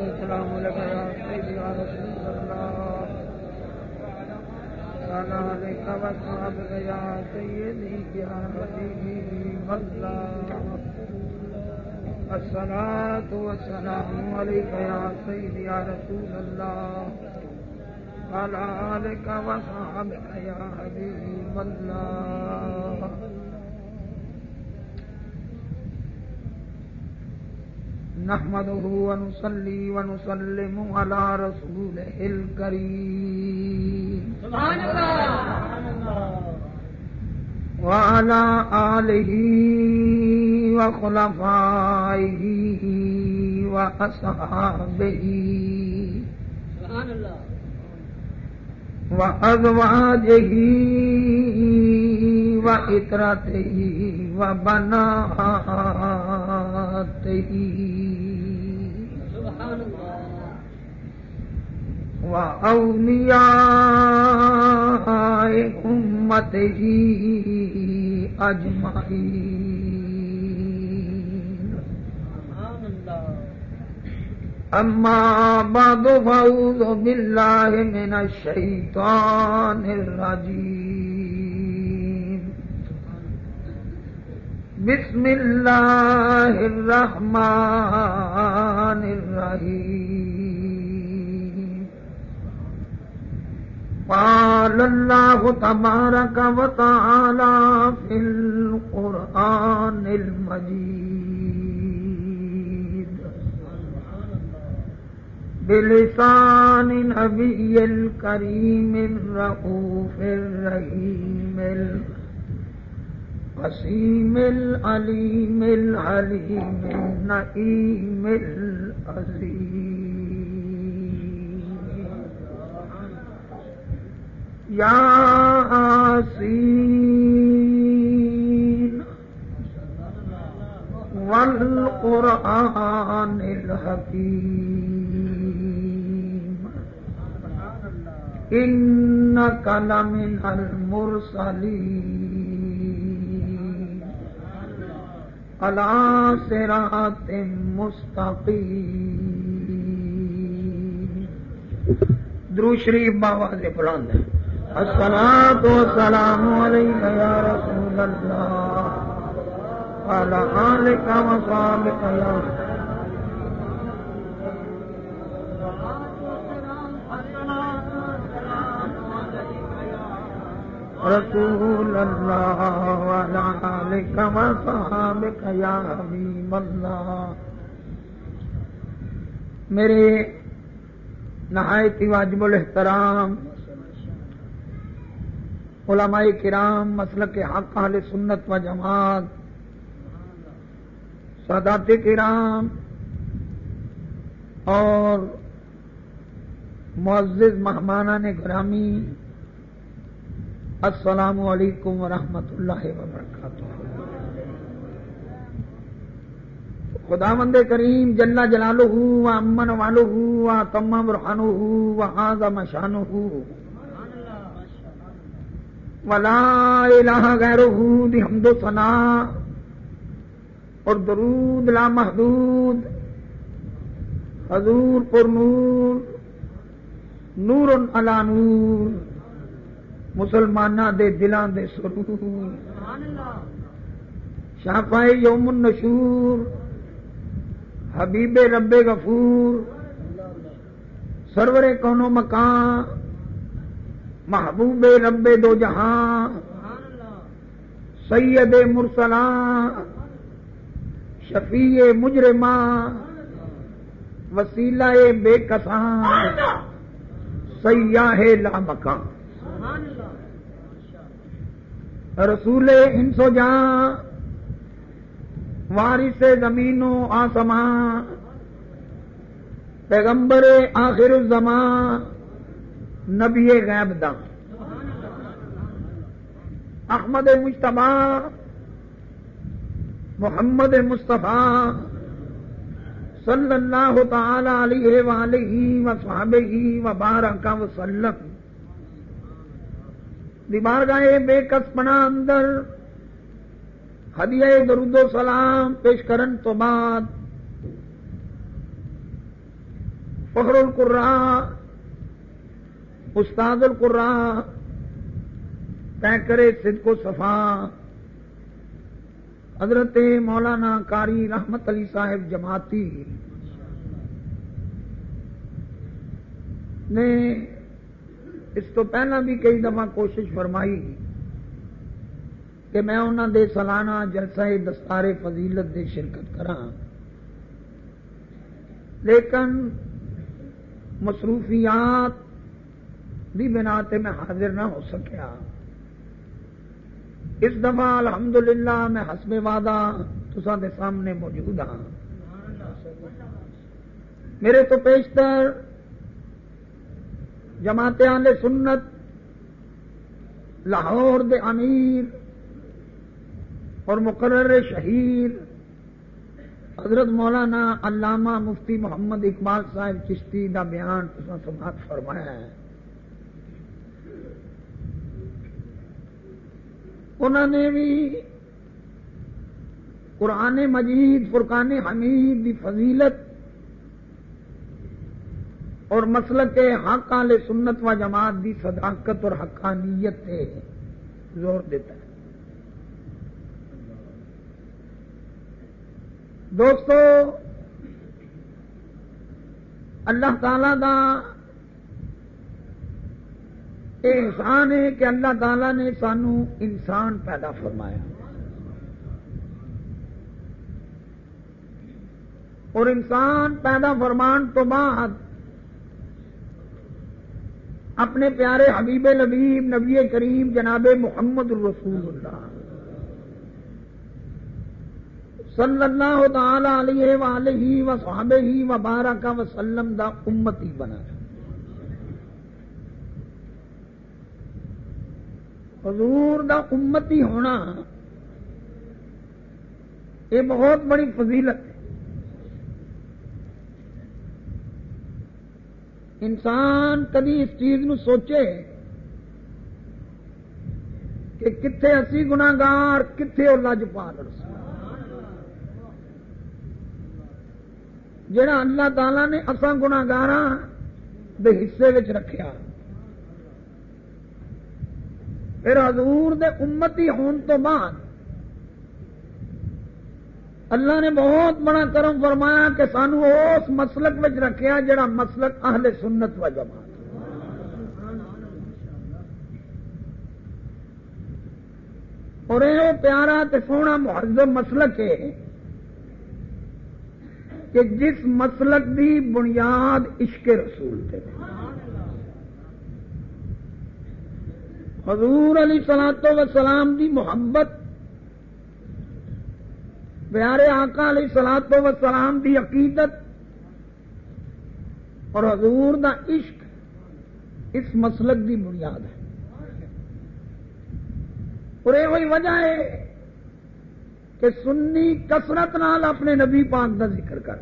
والسلام لك يا سيدي يا رسول الله وعلى آلك وأصحابك يا سيدي يا حبيبي الله الصلاة والسلام عليك يا سيدي يا رسول الله وعلى آلك وأصحابك يا حبيب الله نحمده ونصلي ونسلم على رسوله الكريم. سبحان الله وعلى آله وخلفائه وأصحابه. سبحان الله وأزواجه وإطرته الله وأولياء أمته أجمعين. سبحان الله أما بعد فأعوذ بالله من الشيطان الرجيم. بسم الله الرحمن الرحيم قال الله تبارك وتعالى في القرآن المجيد بلسان نبي الكريم الرؤوف الرحيم القسيم العليم العليم النعيم العظيم. يا آسين والقرآن الحكيم. إنك لمن المرسلين. على صراط مستقيم. درو شریف بابا سے بلند ہے السلام تو سلام علیکم یا رسول اللہ. وعلى آلك وصحابك يا رسول الله وعلى آلك وصحابك يا حبيب الله میرے نہایت واجب الاحترام، علماء کرام، مسلک حق، اہل سنت و جماعت، سادات کرام اور معزز مہمانہ نے گرامی السلام علیکم ورحمۃ اللہ وبرکاتہ۔ خدا مند کریم جلا جلال و امن والو ہوں و تمام رحان و آزم شان ولا الہ غیر حمد و ثنا اور درود لا محدود۔ حضور پر نور۔ نور علا نور۔ مسلمانہ دے دلان دے سرور یوم النشور حبیب رب غفور سرور کونو مکان محبوب رب دو جہاں سید مرسلاں شفیع مجرماں وسیلہ بے کساں سیاح لا مکان۔ رسول انسو جاں وارث زمین و آسماں پیغمبر آخر الزمان، نبی غیب دا۔ احمد مشتبہ محمد مصطفیٰ، صلی اللہ تعالی علیہ وآلہ وصحبہ وبارک وسلم۔ دیوار گاہ بے کس پنا اندر۔ ہدیہ درود و سلام پیش کرن تو بعد۔ فخر القرا استاد القرا طے کرے سد صفا۔ حضرت مولانا کاری رحمت علی صاحب جماعتی نے اس تو پہلا بھی کئی دفعہ کوشش فرمائی کہ میں انہوں دے سالانہ جلسہ دستار فضیلت دے شرکت کرا لیکن مصروفیات بھی بنا تے میں حاضر نہ ہو سکیا۔ اس دفعہ الحمدللہ میں حسب وعدہ تسا دے سامنے موجود ہاں۔ میرے تو پیشتر جماعت آل سنت، لاہور دے امیر اور مقرر شہیر، حضرت مولانا علامہ مفتی محمد اقبال صاحب چشتی کا بیان سماعت فرمایا ہے۔ انہوں نے بھی قرآن مجید، فرقان حمید کی فضیلت اور مسلک کے حق آل سنت و جماعت کی صداقت اور حقانیت پہ زور دیتا ہے۔ دوستو، اللہ تعالی کا احسان ہے کہ اللہ تعالی نے سانو انسان پیدا فرمایا۔ اور انسان پیدا فرمان تو بعد اپنے پیارے حبیب لبیب نبی کریم جناب محمد الرسول اللہ۔ صلی اللہ تعالی علیہ وآلہ و صحابہ ہی و بارکہ وسلم دا امتی بنا۔ حضور دا امتی ہونا، یہ بہت بڑی فضیلت ہے انسان کدی اس چیز نو سوچے کہ کتنے اسی گناگار کتنے وہ لج پا لڑ جڑا اللہ تعالی نے اصا گناگار دے حصے رکھیا۔ پھر حضور دے امتی ہون تو بعد اللہ نے بہت بڑا کرم فرمایا کہ سانو اس مسلک میں رکھیا جڑا مسلک اہل سنت و جماعت اور یہ پیارا تے سونا مہذب مسلک ہے کہ جس مسلک دی بنیاد عشق رسول تھے حضور علی سلاطو وسلام دی محبت پیارے آقا علیہ سلاط وسلام دی عقیدت اور حضور دا عشق اس مسلک دی بنیاد ہے۔ اور یہ وجہ ہے کہ سنی کثرت نال اپنے نبی پاک کا ذکر کر۔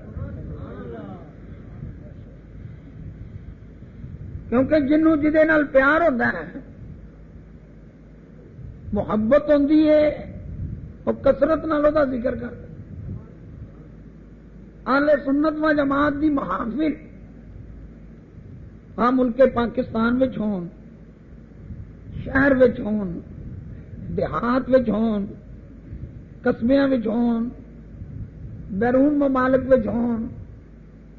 کیونکہ جنوں جہد پیار ہوتا ہے، محبت ہوں وہ کثرت نال ذکر کر۔ آلے سنت و جماعت دی محافل۔ ہاں ملک پاکستان ہون، شہر ہون، دیہات ہون قسمیا ہون، بیرون ممالک ہون،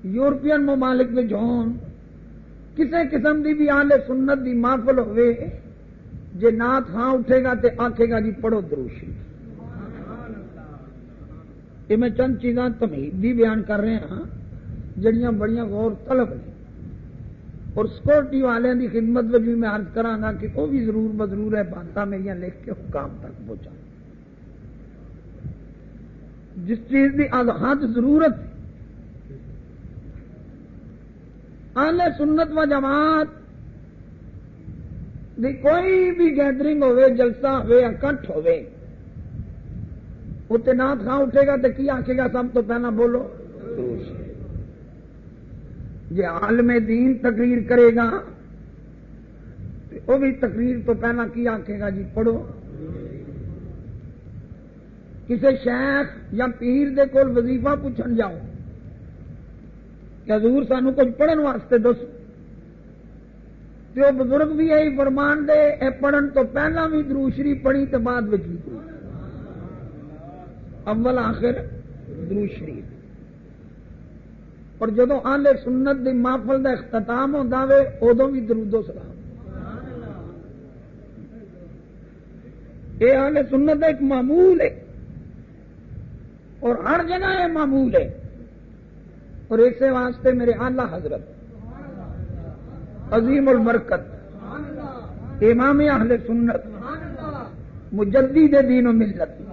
یورپین ممالک ہون کسی قسم کی بھی آلے سنت دی محفل ہوئے جے نات ہاں اٹھے گا تے آکھے گا جی پڑھو دروشی یہ میں چند چیزاں تمہید بھی بیان کر رہے ہیں، جڑیاں بڑیاں غور طلب نے اور سکورٹی والوں کی خدمت میں بھی میں عرض کرا کہ وہ بھی ضرور بضرور ہے باتیں میری لکھ کے حکام تک پہنچا۔ جس چیز کی حد ضرورت آلے سنت و جماعت دی کوئی بھی گیدرنگ ہوئے، جلسہ ہوئے اکٹھ ہوئے اتنے نات خاں اٹھے گا تو کی آخے گا سب تو پہلا بولو۔ جی عالم دین تقریر کرے گا وہ بھی تقریر تو پہلا کی آخے گا جی پڑھو۔ کسی شیخ یا پیر دے کول وظیفہ پوچھن جاؤ کہ حضور سانو کچھ پڑھن واسطے دس۔ تو بزرگ بھی یہی فرمان دے اے پڑھن تو پہلا بھی دروشری پڑھی تو بعد بھی۔ اول آخر دروشری اور جدو آلے سنت دی محفل دا اختتام ہوتا وے ادو بھی درود و سلام۔ یہ آلے سنت ایک معمول ہے۔ اور ہر جگہ یہ معمول ہے۔ اور اسے واسطے میرے آلہ حضرت عظیم البرکت، امام اہل سنت مجدی دین و ملت۔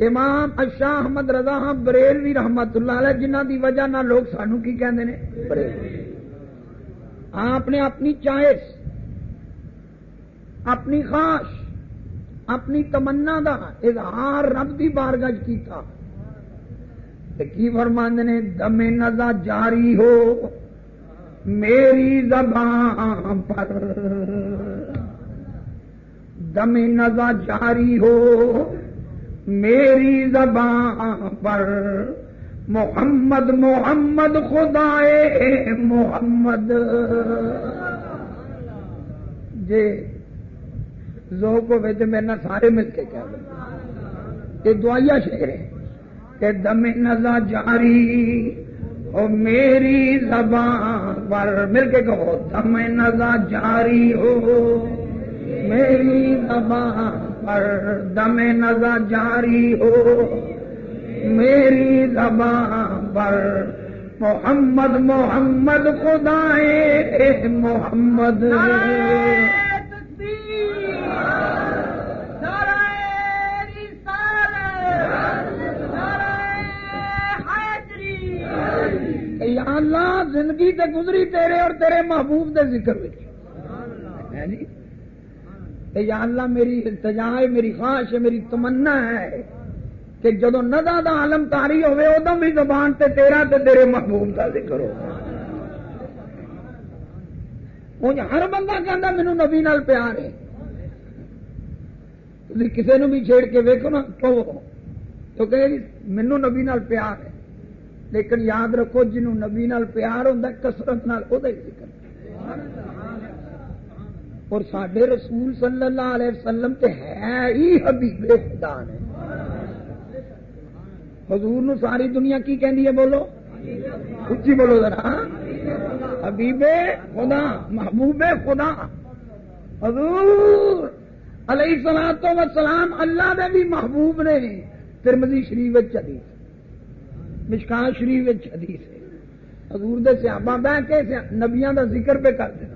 امام اشاہ احمد رضا بریلوی رحمت اللہ علیہ جنہ دی وجہ نہ لوگ سانو کی کہتے ہیں آپ نے اپنی چوائس اپنی خواہش اپنی تمنا دا اظہار رب کی بارگج کیتا۔ کی فرماند نے؟ دم نزا جاری ہو میری زبان پر۔ دم نزا جاری ہو میری زبان پر محمد محمد خدائے محمد۔ جی زو کو میرے سارے مل کے کہہ دیں یہ دعائیا شیر ہے کہ دم نزا جاری او میری زبان پر۔ مل کے کہو، دم نزا جاری ہو میری زبان پر دم نزا جاری ہو۔ میری زبان پر محمد محمد خدائے محمد۔ اللہ زندگی تے گزری تیرے اور تیرے محبوب دے ذکر جی یا اللہ میری التجا ہے، میری خواہش ہے، میری تمنا ہے کہ جدو ندا دا عالم تاری ہوئے، ادو بھی زبان تے تیرا تے تیرے محبوب کا ذکر ہو۔ ہر بندہ کہنا مینو نبی نال پیار ہے۔ تھی کسی نو بھی چھیڑ کے ویکو نا، کہو۔ تو کہ جی، مینو نبی نال پیار ہے۔ لیکن یاد رکھو جنہوں نبی نال پیار ہوں کسرت نال ذکر۔ اور سڈے رسول صلی اللہ علیہ وسلم تے ہے ہی حبیب خدا نے۔ حضور نو ساری دنیا کی کہندی ہے بولو؟ اچھی بولو ذرا۔ حبیب خدا، محبوب خدا۔ حضور علیہ سلام تو سلام اللہ نے بھی محبوب نے۔ ترمزی شریف چلی مشکان شریف حدیث حضور دے سیابا بہ کے نبیاں دا ذکر پہ کر دینا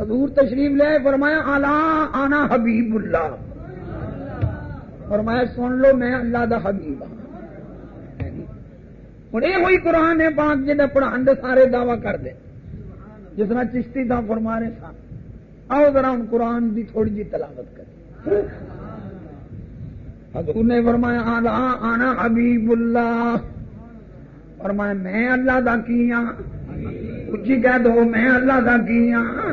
حضور تشریف لے، فرمایا، آلہ، آنا حبیب اللہ. فرمایا، سن لو، میں اللہ دا حبیب ہوں ہوں، یہ ہوئی قرآن ہے پاک جنہیں پڑھان دے سارے دعوی کر دے۔ جس طرح چشتی دا فرما رہے سن۔ آؤ ذرا ہوں، قرآن دی تھوڑی جی تلاوت کر۔ حضور نے فرمایا، آلہ، آنا حبیب اللہ. اور میں میں اللہ دا کی ہاں؟ اچھی کہہ دو میں اللہ دا کی ہاں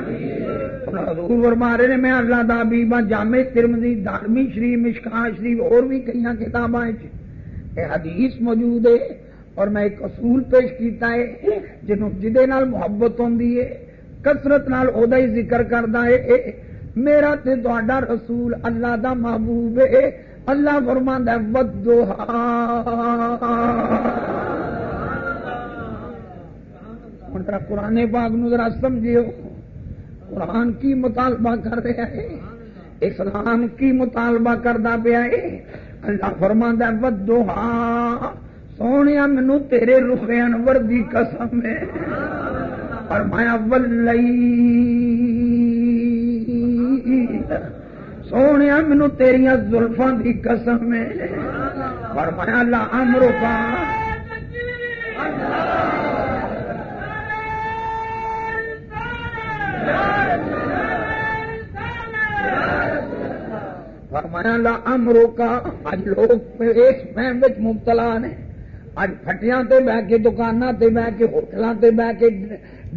حضور فرما نے میں اللہ دا بیبا جامع ترمزی دارمی شریف مشکا شریف اور بھی کئی کتاباں حدیث موجود ہے اور میں ایک اصول پیش کیتا ہے جنہوں جدے نال محبت ہوندی ہے کثرت نال او ہی ذکر کردا ہے میرا تے تہاڈا رسول اللہ دا محبوب ہے اللہ فرماندا ہے ودھا ذرا قرآن باغ نو ذرا سمجھیو۔ قرآن کی مطالبہ کر رہا ہے اسلام کی مطالبہ کرتا پیا ہے۔ اللہ فرما ودو ہاں سونے مینو تیرے رخے انور دی قسم ہے۔ فرمایا ولی سونے مینو تیریا زلفا دی قسم ہے۔ فرمایا اللہ امرو کا فرمایا لا امرو کا اج لوگ اس فہم مبتلا نے۔ اج فٹیاں تے بہ کے، دکاناں تے بہ کے، ہوٹلاں تے بہ کے،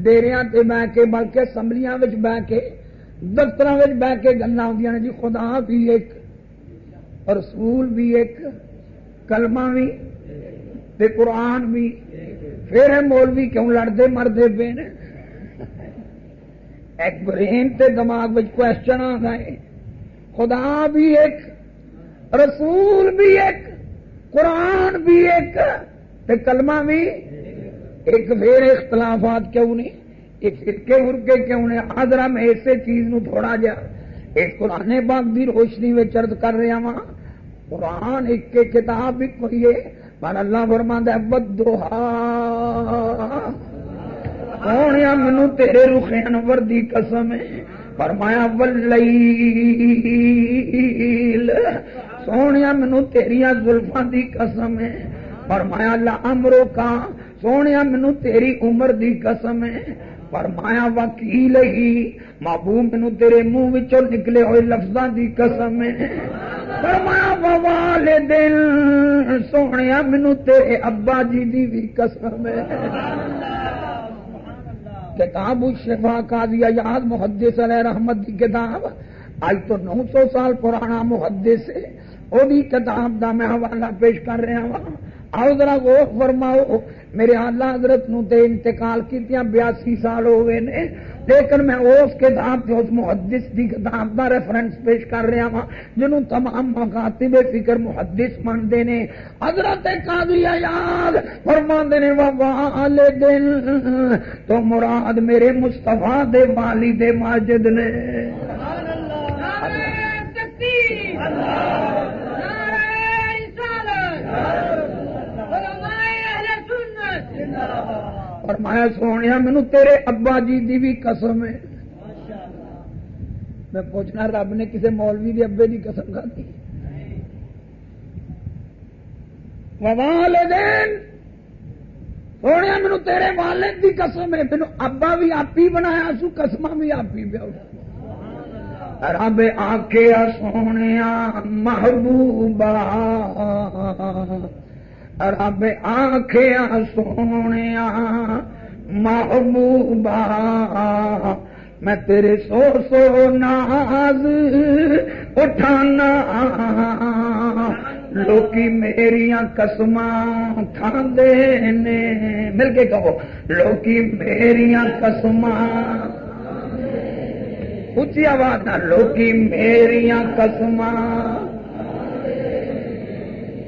ڈیریاں تے بہ کے، بلکہ اسمبلیاں وچ بہ کے، دفتراں وچ بہ کے گلاں ہوندیاں نے۔ جی خدا بھی ایک، رسول بھی ایک، کلمہ بھی، تے قرآن بھی۔ پھر مولوی کیوں لڑتے مرتے پے نے؟ ایک برین تے دماغ کوشچن آ گئے خدا بھی ایک، رسول بھی ایک، قرآن بھی ایک، تے کلمہ بھی ایک۔ پھر اختلافات کیوں نہیں؟ ایک فرقے مرکے کیوں نہیں؟ آدرا میں ایسے چیز نو تھوڑا جا۔ ایک قرآن باغ بھی روشنی میں چرد کر رہا وا قرآن ایک کے کتاب بھی کوئی ہے پر اللہ فرما دے بدوہا سونے مینو تیرے رخے انور دی قسم فرمایا ولیل سونے مینو تیریا زلفا دی قسم ہے فرمایا لا امرو کا سونے مینو تیری عمر دی قسم ہے فرمایا وکیل ہی مابو مینو تیرے منہ نکلے ہوئے لفظاں دی قسم ہے فرمایا ووال دل سونے مینو تیرے ابا جی دی بھی قسم ہے کتاب شفا قاضی یاد محدث علیہ رحمت کی کتاب۔ آج تو نو سو سال پرانا محدث ہے، وہ کتاب دا میں حوالہ پیش کر رہا ہوں۔ آؤ ذرا غور فرماؤ، میرے آلہ حضرت نو تے انتقال کی بیاسی سال ہو گئے نے۔ لیکن میں اس کتاب سے اس محدث دی کتاب کا ریفرنس پیش کر رہا ہوں جنہوں تمام مکاتب فکر محدث منتے ہیں حضرت قاضی یاد فرما نے والے دن تو مراد میرے مستفا دے والی دے ماجد نے۔ فرمایا سونے مینو تیرے ابا جی دی بھی قسم ہے۔ میں پوچھنا، رب نے کسی مولوی کے ابے کی قسم کھاتی؟ والدین سونے مینو تیرے والد کی قسم ہے۔ مینو ابا بھی آپ ہی بنایا سو قسم بھی آپ ہی پیا رب آخیا سونے محبوبہ۔ رب آخیا سونے محبوبا میں تیرے سو سو ناز اٹھانا۔ لوکی میریا قسم کھاندے نے مل کے کہو، لوکی میریا قسم اچھی آواز نہ، لوکی میریا قسم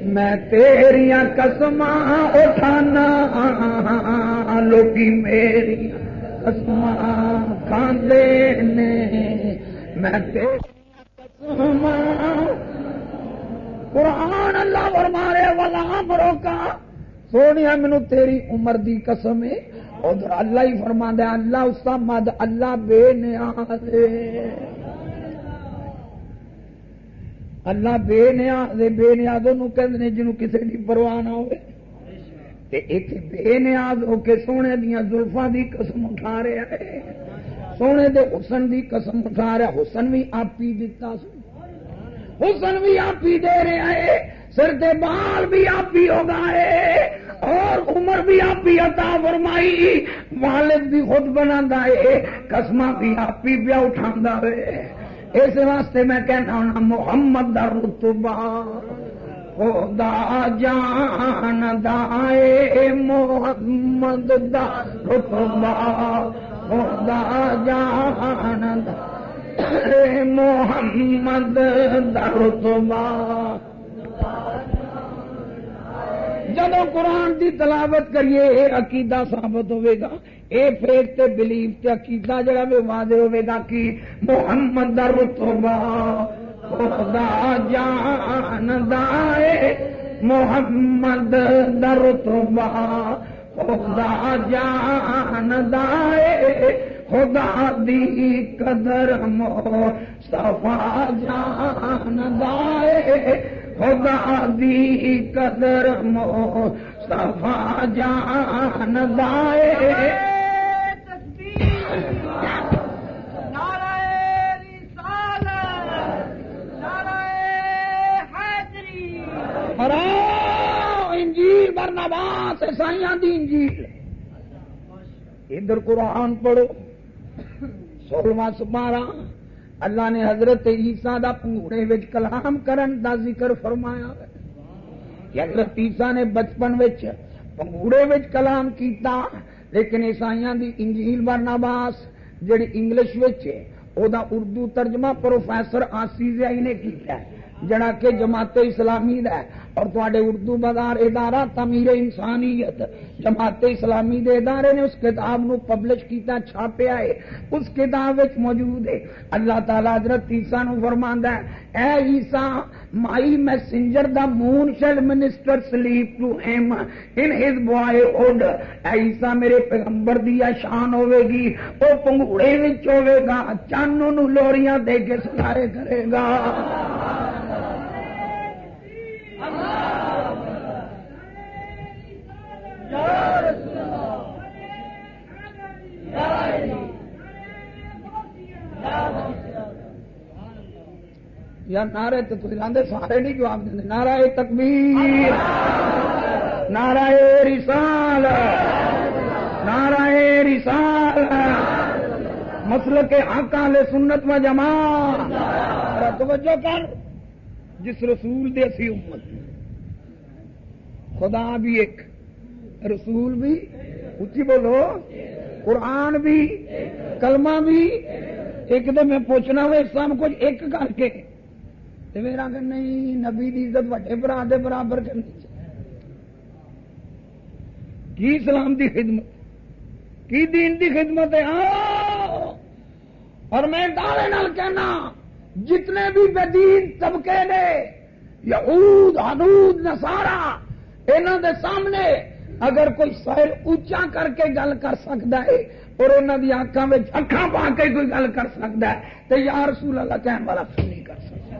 میں تیریا قسم اٹھانا، لوکی میری قسم کھاندے نے۔ میں قسم قرآن اللہ فرمارے، والا مروکا سونیا، مینو تیری عمر دی قسم ہے ادھر اللہ ہی فرما دے اللہ اس کا مد اللہ بے نیاز اللہ بے نیاز بے نیاز کہ جنوں کسی کی پرواہ نہ ہوئے بے نیاز ہو کے سونے دیا زلفا دی قسم اٹھا رہا ہے سونے دے حسن دی قسم اٹھا رہا حسن بھی آپ ہی دتا حسن بھی آپ ہی دے رہا ہے سر دے بال بھی آپ ہی ہو گئے اور عمر بھی آپ ہی عطا فرمائی والد بھی خود بنا ہے قسم بھی آپ ہی پیا اٹھا ہے اس واسطے میں کہنا ہونا محمد دا رتبا خدا جان دائے محمد دا رتبا خدا جان دائے محمد دا رتبہ۔ جب قرآن کی تلاوت کریے یہ عقیدہ ثابت ہوئے گا۔ اے فیک تے بلیف تے عقیدہ جڑا بھی واضح ہوئے گا کہ محمد دا رتبہ خدا جان دائے محمد دا خدا جان دائے خدا دی قدر مو صفا جان دائے خدا دی قدر مو صفا جان دائے۔ انجیل برنباس سائیاں دی انجیل۔ ادھر قرآن پڑھو سولہواں سپارا اللہ نے حضرت عیسیٰ دا پوڑے وچ کلام کرن دا ذکر فرمایا کہ حضرت عیسیٰ نے بچپن وچ پنگوڑے کلام کیتا، لیکن عیسائیاں دی انجیل برناباس جڑی انگلش او دا اردو ترجمہ پروفیسر آسی نے کیتا ہے، جڑا کہ جماعت اسلامی ہے۔ اور تے اردو بازار ادارہ تمیر انسانیت، جماعت اسلامی دے ادارے نے اس کتاب نو پبلش کیتا، چھاپیا ہے۔ اس کتاب وچ موجود ہے۔ اللہ تعالی حضرت عیسا نو فرماندا ہے، O Isa my messenger the moon shall minister sleep to him in his boyhood اے عیسا میرے پیغمبر دی شان ہوے گی او پنگوڑے وچ ہوے گا چانو نو لوریاں دے کے سارے کرے گا۔ یا نعرے تو لاندے سارے نہیں جواب دیں نعرہ تکبیر، نعرہ رسال نعرہ رسال مسل کے آکا لے سنت و جمع توجہ کر۔ جس رسول دے سی امت خدا بھی ایک۔ رسول بھی۔ اچھی بولو۔ قرآن بھی۔ کلمہ بھی۔ ایک دم میں پوچھنا ہو اسلام کچھ ایک کر کے۔ میرا کہ نہیں، نبی دی عزت وڈے برا دے برابر کرنی چاہیے کی اسلام دی خدمت؟ کی دین دی خدمت ہے؟ اور میں دعوے نال کہنا جتنے بھی بدین طبقے نے، یہود حدود نسارا انہوں دے سامنے اگر کوئی سائر اچا کر کے گل کر سکتا ہے اور انہوں کی آنکھوں میں اکھا پا کے کوئی گل کر سکتا ہے تو یا رسول اللہ کہنے والا نہیں کر سکتا۔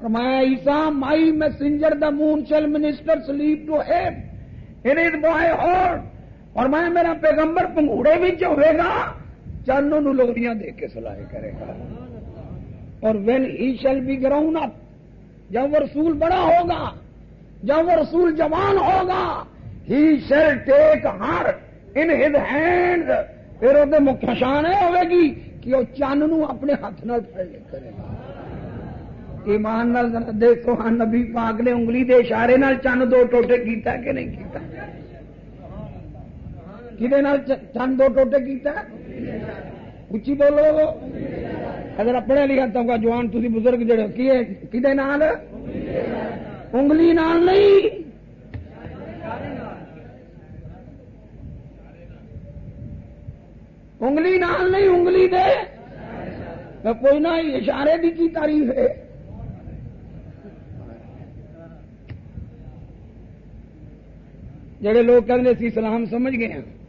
فرمایا عیسا مائی messenger the moon shall, minister sleep to heap it boy heart اور میں میرا پیغمبر پنگوڑے بھی ہوئے گا چانوں لوریاں دے کے سلاح کرے گا۔ اور when he shall be ground up جب وہ رسول بڑا ہوگا، جب وہ رسول جوان ہوگا he shall take her in his hand پھر وہ مکھشان ہوئے گی کہ وہ چند نو اپنے ہاتھ نال پڑ لے کرے گا۔ ایمان نال دیکھو ہاں نبی پاک نے انگلی دے اشارے نال چند دو ٹوٹے کیتا کہ نہیں کیتا؟ چند دو ٹوٹے کیتا اچھی بولو اگر پڑھیا لکھا تو جوان تھی بزرگ جڑے کی نال؟ انگلی نال نہیں۔ انگلی نال نہیں، انگلی دے۔ کوئی نہ اشارے بھی کی تعریف ہے۔ جڑے لوگ کہتے سلام سمجھ گئے ہیں۔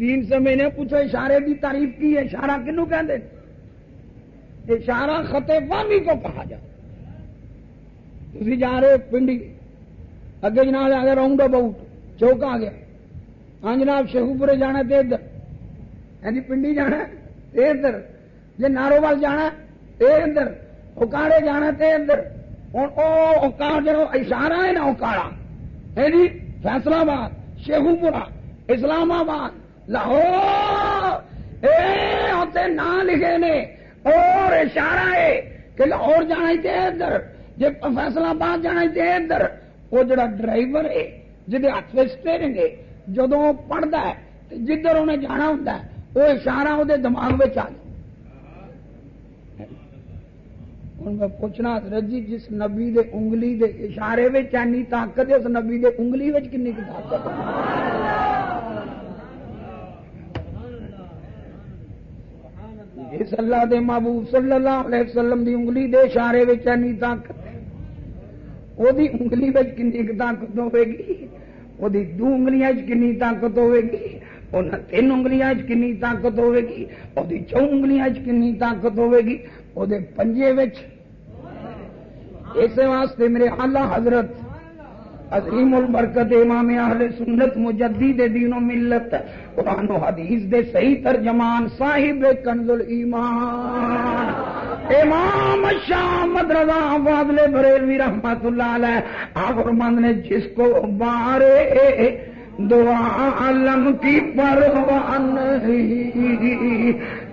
دین سے میں نے پوچھا، اشارے کی تعریف کی، اشارہ کنو کہ اشارہ خطے وامی کو کہا جا تھی جا رہے پنڈی، اگے جناب آ گیا راؤنڈ اباؤٹ چوک آ گیا۔ ہاں جناب شہو پورے جانا تو ادھر۔ ہاں جی پنڈی جانا تے ادھر۔ جی نارو وال جانا تے ادھر۔ اکاڑے جانا تے ادھر۔ ہوں جو اشارہ ہے نا اکاڑا ہے ہاں جی فیصلہ آباد شیخو پورا اسلام آباد۔ لاہور! اے نام لکھے نے، اور اشارہ ہے کہ لاہور جانا ہی ادھر جی فیصلہ باد جانا ہی ادھر، وہ جڑا ڈرائیور ہے جہد ہاتھ میں اسٹیئرنگ ہے جدو پڑھتا ہے جدھر انہیں جانا ہوں وہ اشارہ وہ دماغ میں آ جائے۔ ہوں میں پوچھنا رجی جس نبی دے انگلی دے اشارے میں چینی طاقت ہے، اس نبی دے انگلی کنی طاقت اس اللہ دے محبوب صلی اللہ علیہ وسلم دی انگلی دے اشارے اینی طاقت وہ انگلی کنی طاقت ہوے گی وہ دو انگلیاں کنی طاقت ہوے گی وہ تین انگلیاں کنی طاقت ہوے گی وہ چو انگلیاں کنی طاقت ہوے گی وہ پنجے اس واسطے میرے آلہ حضرت عظیم البرکت امام اہل سنت مجدد دین و ملت قرآن و حدیث دے صحیح ترجمان صاحب کنز ایمان امام شام رضا فاضل بریلوی رحمت اللہ علیہ آخر مند نے، جس کو بارے دعا علم کی پروان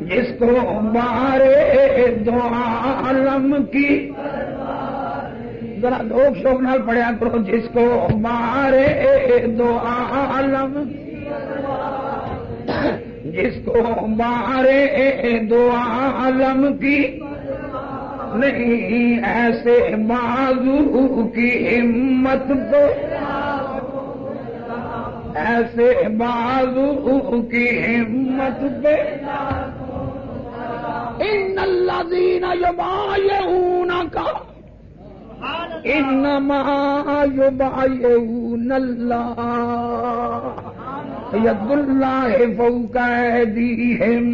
جس کو بارے دعا علم کی ذرا لوگ شوق نال پڑھیا کرو، جس کو مارے دو عالم جس کو مارے دو عالم کی، نہیں ایسے معذور کی ہمت پہ ایسے معذور کی ہمت پہ۔ ان الذین یبایعون کا۔ انما یبایعون اللہ۔ ید اللہ فوق ایدیہم۔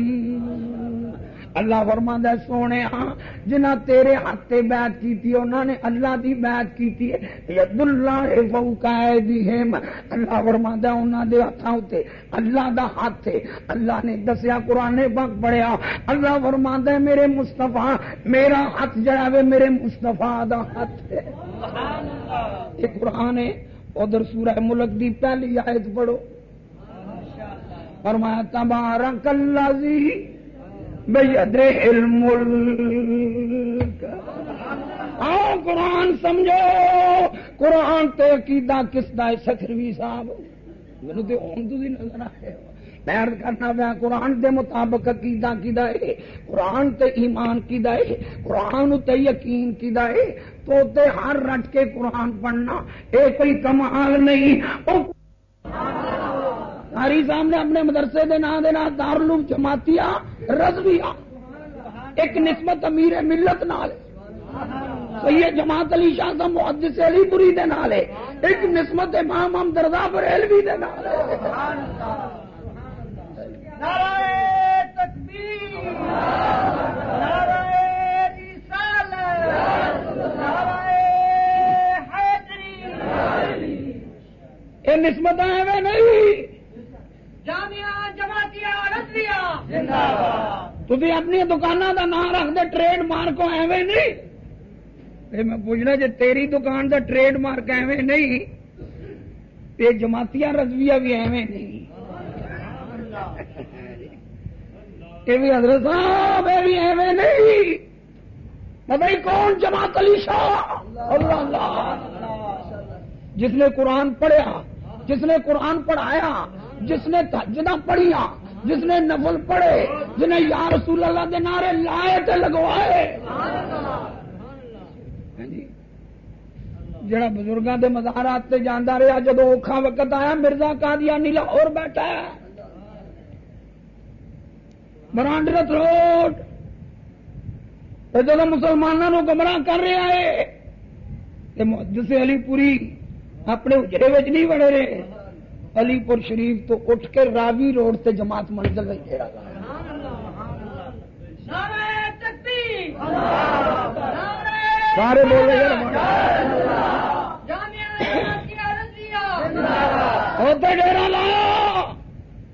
اللہ فرماند ہے، سونے ہاں جنہ تیرے ہاتھ تے بیعت کی انہوں نے اللہ دی بیعت کی ید اللہ فوق ایدیہم۔ اللہ فرماند ہے انہوں دے ہاتھاں تے اللہ دا ہاتھ ہے اللہ نے دسیا، قرآن پاک پڑھیا۔ اللہ فرماند ہے، میرے مصطفیٰ، میرا ہاتھ جڑا وے میرے مصطفیٰ دا ہاتھ ہے۔ سبحان اللہ یہ قرآن ہے، ادھر سورہ ملک دی پہلی آیت پڑھو۔ فرمایا، تبارک الذی بیدہ الملک۔ آؤ قرآن سمجھو، قرآن تے عقیدہ کس دا سکھروی صاحب، میرے تے ہوں تو نظر آئے۔ بیان کرنا پیا، قرآن دے مطابق عقیدہ کیدا ہے؟ قرآن تے ایمان کیدا ہے؟ قرآن تے یقین کیدا ہے؟ تو تے ہر رٹ کے قرآن پڑھنا، اے کوئی کمال نہیں۔ او قاری صاحب نے اپنے مدرسے دے نام دے نام دارالعلوم جماعتیا رضویہ۔ ایک نسبت امیر ملت نال۔ سید جماعت علی شاہ صاحب محدث علی پوری دے نال ہے۔ ایک نسبت امام ہم دردا بریلوی دے نال ہے۔ نعرہ تکبیر نعرہ رسالت نعرہ حیدری۔ یہ نسبت ایویں نہیں۔ جامعہ جماعتیہ رضویہ تھی اپنی دکانوں کا نام رکھ دے ٹریڈ مارک ایویں نہیں۔ یہ میں پوچھنا جی تیری دکان کا ٹریڈ مارک ایویں نہیں یہ جماعتیاں رضویہ بھی ایویں نہیں۔ یہ بھی حضرت صاحب یہ بھی ایویں نہیں۔ بھائی، کون جماعت علی شاہ؟ اللہ اللہ۔ جس نے قرآن پڑھیا، جس نے قرآن پڑھایا جس نے تجدہ پڑھیا جس نے نفل پڑھے، جنہیں یا رسول اللہ دے نعرے لائے تے لگوائے۔ ہاں جی؟ جڑا بزرگوں کے مزارات سے جانا رہا جدو اوکھا وقت آیا، مرزا کادیا نیلا اور بیٹھا ہے۔ برانڈرت روڈ۔ جب مسلمانوں گمراہ کر رہا ہے جسے علی پوری اپنے اجرے نہیں بڑے رہے۔ علی پور شریف تو اٹھ کے راوی روڈ سے جماعت منزل میں گھیرا سارے بول رہے ہوتے ڈیرا لایا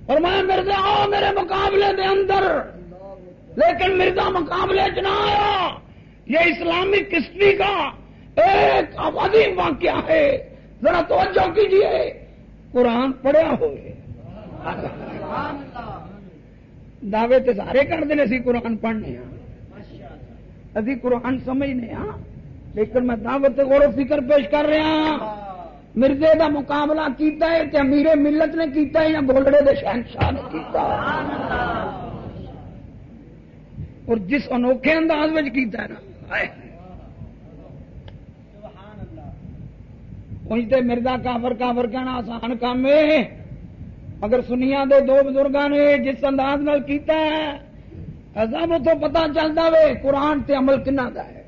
اور میں مرزا آؤ میرے مقابلے دے اندر۔ لیکن مرزا مقابلے چ نہ آیا۔ یہ اسلامی کشتی کا ایک عظیم واقعہ ہے۔ ذرا توجہ کیجیے قرآن پڑھیا ہوئے۔ دعوے تو سارے کرتے اسی قرآن پڑھنے ہاں۔ ابھی قرآن سمجھنے ہاں۔ لیکن میں دعوت غور و فکر پیش کر رہا ہاں۔ مرزے دا مقابلہ کیتا ہے کہ امیر ملت نے کیتا ہے یا بولڑے دے شہنشاہ نے کیتا اور جس انوکھے انداز میں کیتا ہے نا۔ پہنچتے مرزا کافر کافر کہنا آسان کام ہے۔ اگر سنیا دے دو بزرگوں نے جس انداز نال کیتا ہے سب اتوں پتا چلتا وے قرآن تے عمل کنا دا ہے۔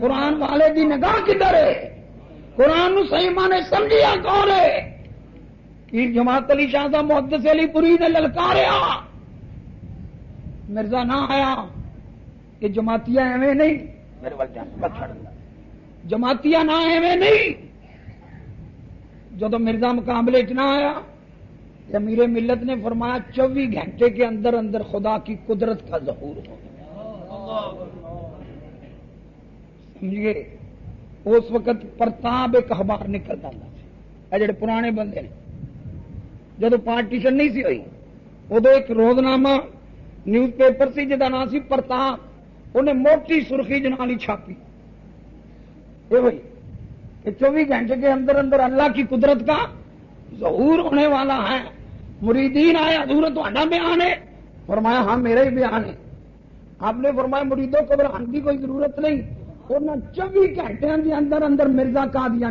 قرآن والے دی نگاہ کدھر ہے؟ قرآن نو صحیح مانے سمجھیا کون ہے؟ پیر جماعت علی شاہ صاحب محدث علی پوری نے للکاریا۔ مرزا نہ آیا۔ یہ جماعتیاں ایویں نہیں۔ میرے جماعتیاں نہ ایویں نہیں۔ جب مرزا مقابلے چ نہ آیا، امیر ملت نے فرمایا چوبی گھنٹے کے اندر اندر خدا کی قدرت کا ظہور ہو سمجھیے، اس وقت پرتاب ایک اخبار نکلتا تھا۔ جڑے پرانے بندے نے جب پارٹیشن نہیں سی ہوئی، ادو ایک روزنامہ نیوز پیپر سی جا نام سی پرتاپ انہیں موٹی سرخی جنالی چھاپی۔ یہ وہی کہ چوبیس گھنٹے کے اندر اندر اللہ کی قدرت کا ظہور ہونے والا ہے۔ مریدین آئے، حضور تو بیان ہے۔ فرمایا ہاں میرا ہی بیان ہے۔ آپ نے فرمایا، مریدوں کو گھبرانے کی کوئی ضرورت نہیں۔ اور نہ چوبیس گھنٹے کے اندر اندر مرزا کا دیا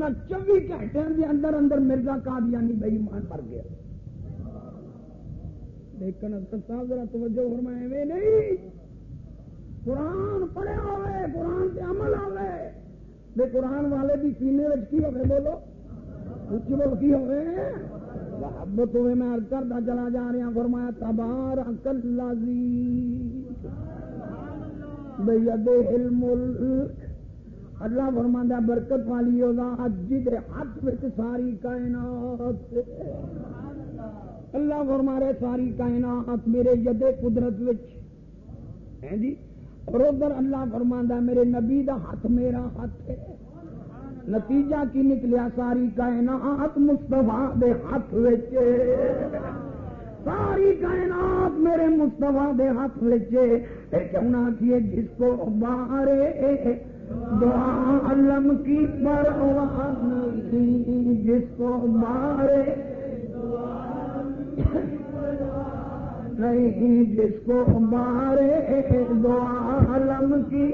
اور نہ چوبیس گھنٹے کے اندر اندر مرزا کا دیا بئی مان مر گیا۔ لیکن صاحب ذرا توجہ فرمائے میں نہیں۔ قرآن پڑھے ہوئے قرآن سے عمل ہوئے بے قرآن والے بھی سینے کی ہوئے؟ بولو۔ کچھ بول کی ہوئے؟ محبت ہوئے، میں ارد کرتا چلا جا رہا ہاں۔ فرمایا تبار ملک اللہ فرماندہ برکت والی ہوگا جد ہاتھ میں ساری کائنات اللہ فرما رہے، ساری کائنات میرے ید قدرت ہاں جی؟ اور ادھر اللہ فرماندہ میرے نبی دا ہاتھ میرا ہاتھ ہے۔ نتیجہ کی نکلیا، ساری کائنات مستفا دے ہاتھ ساری کائنات میرے مستفا دے ہاتھ کہنا کیے جس کو بارے دعا علم کی پرواہ نہیں جس کو مارے، نہیں جس کو مارے دو عالم کی،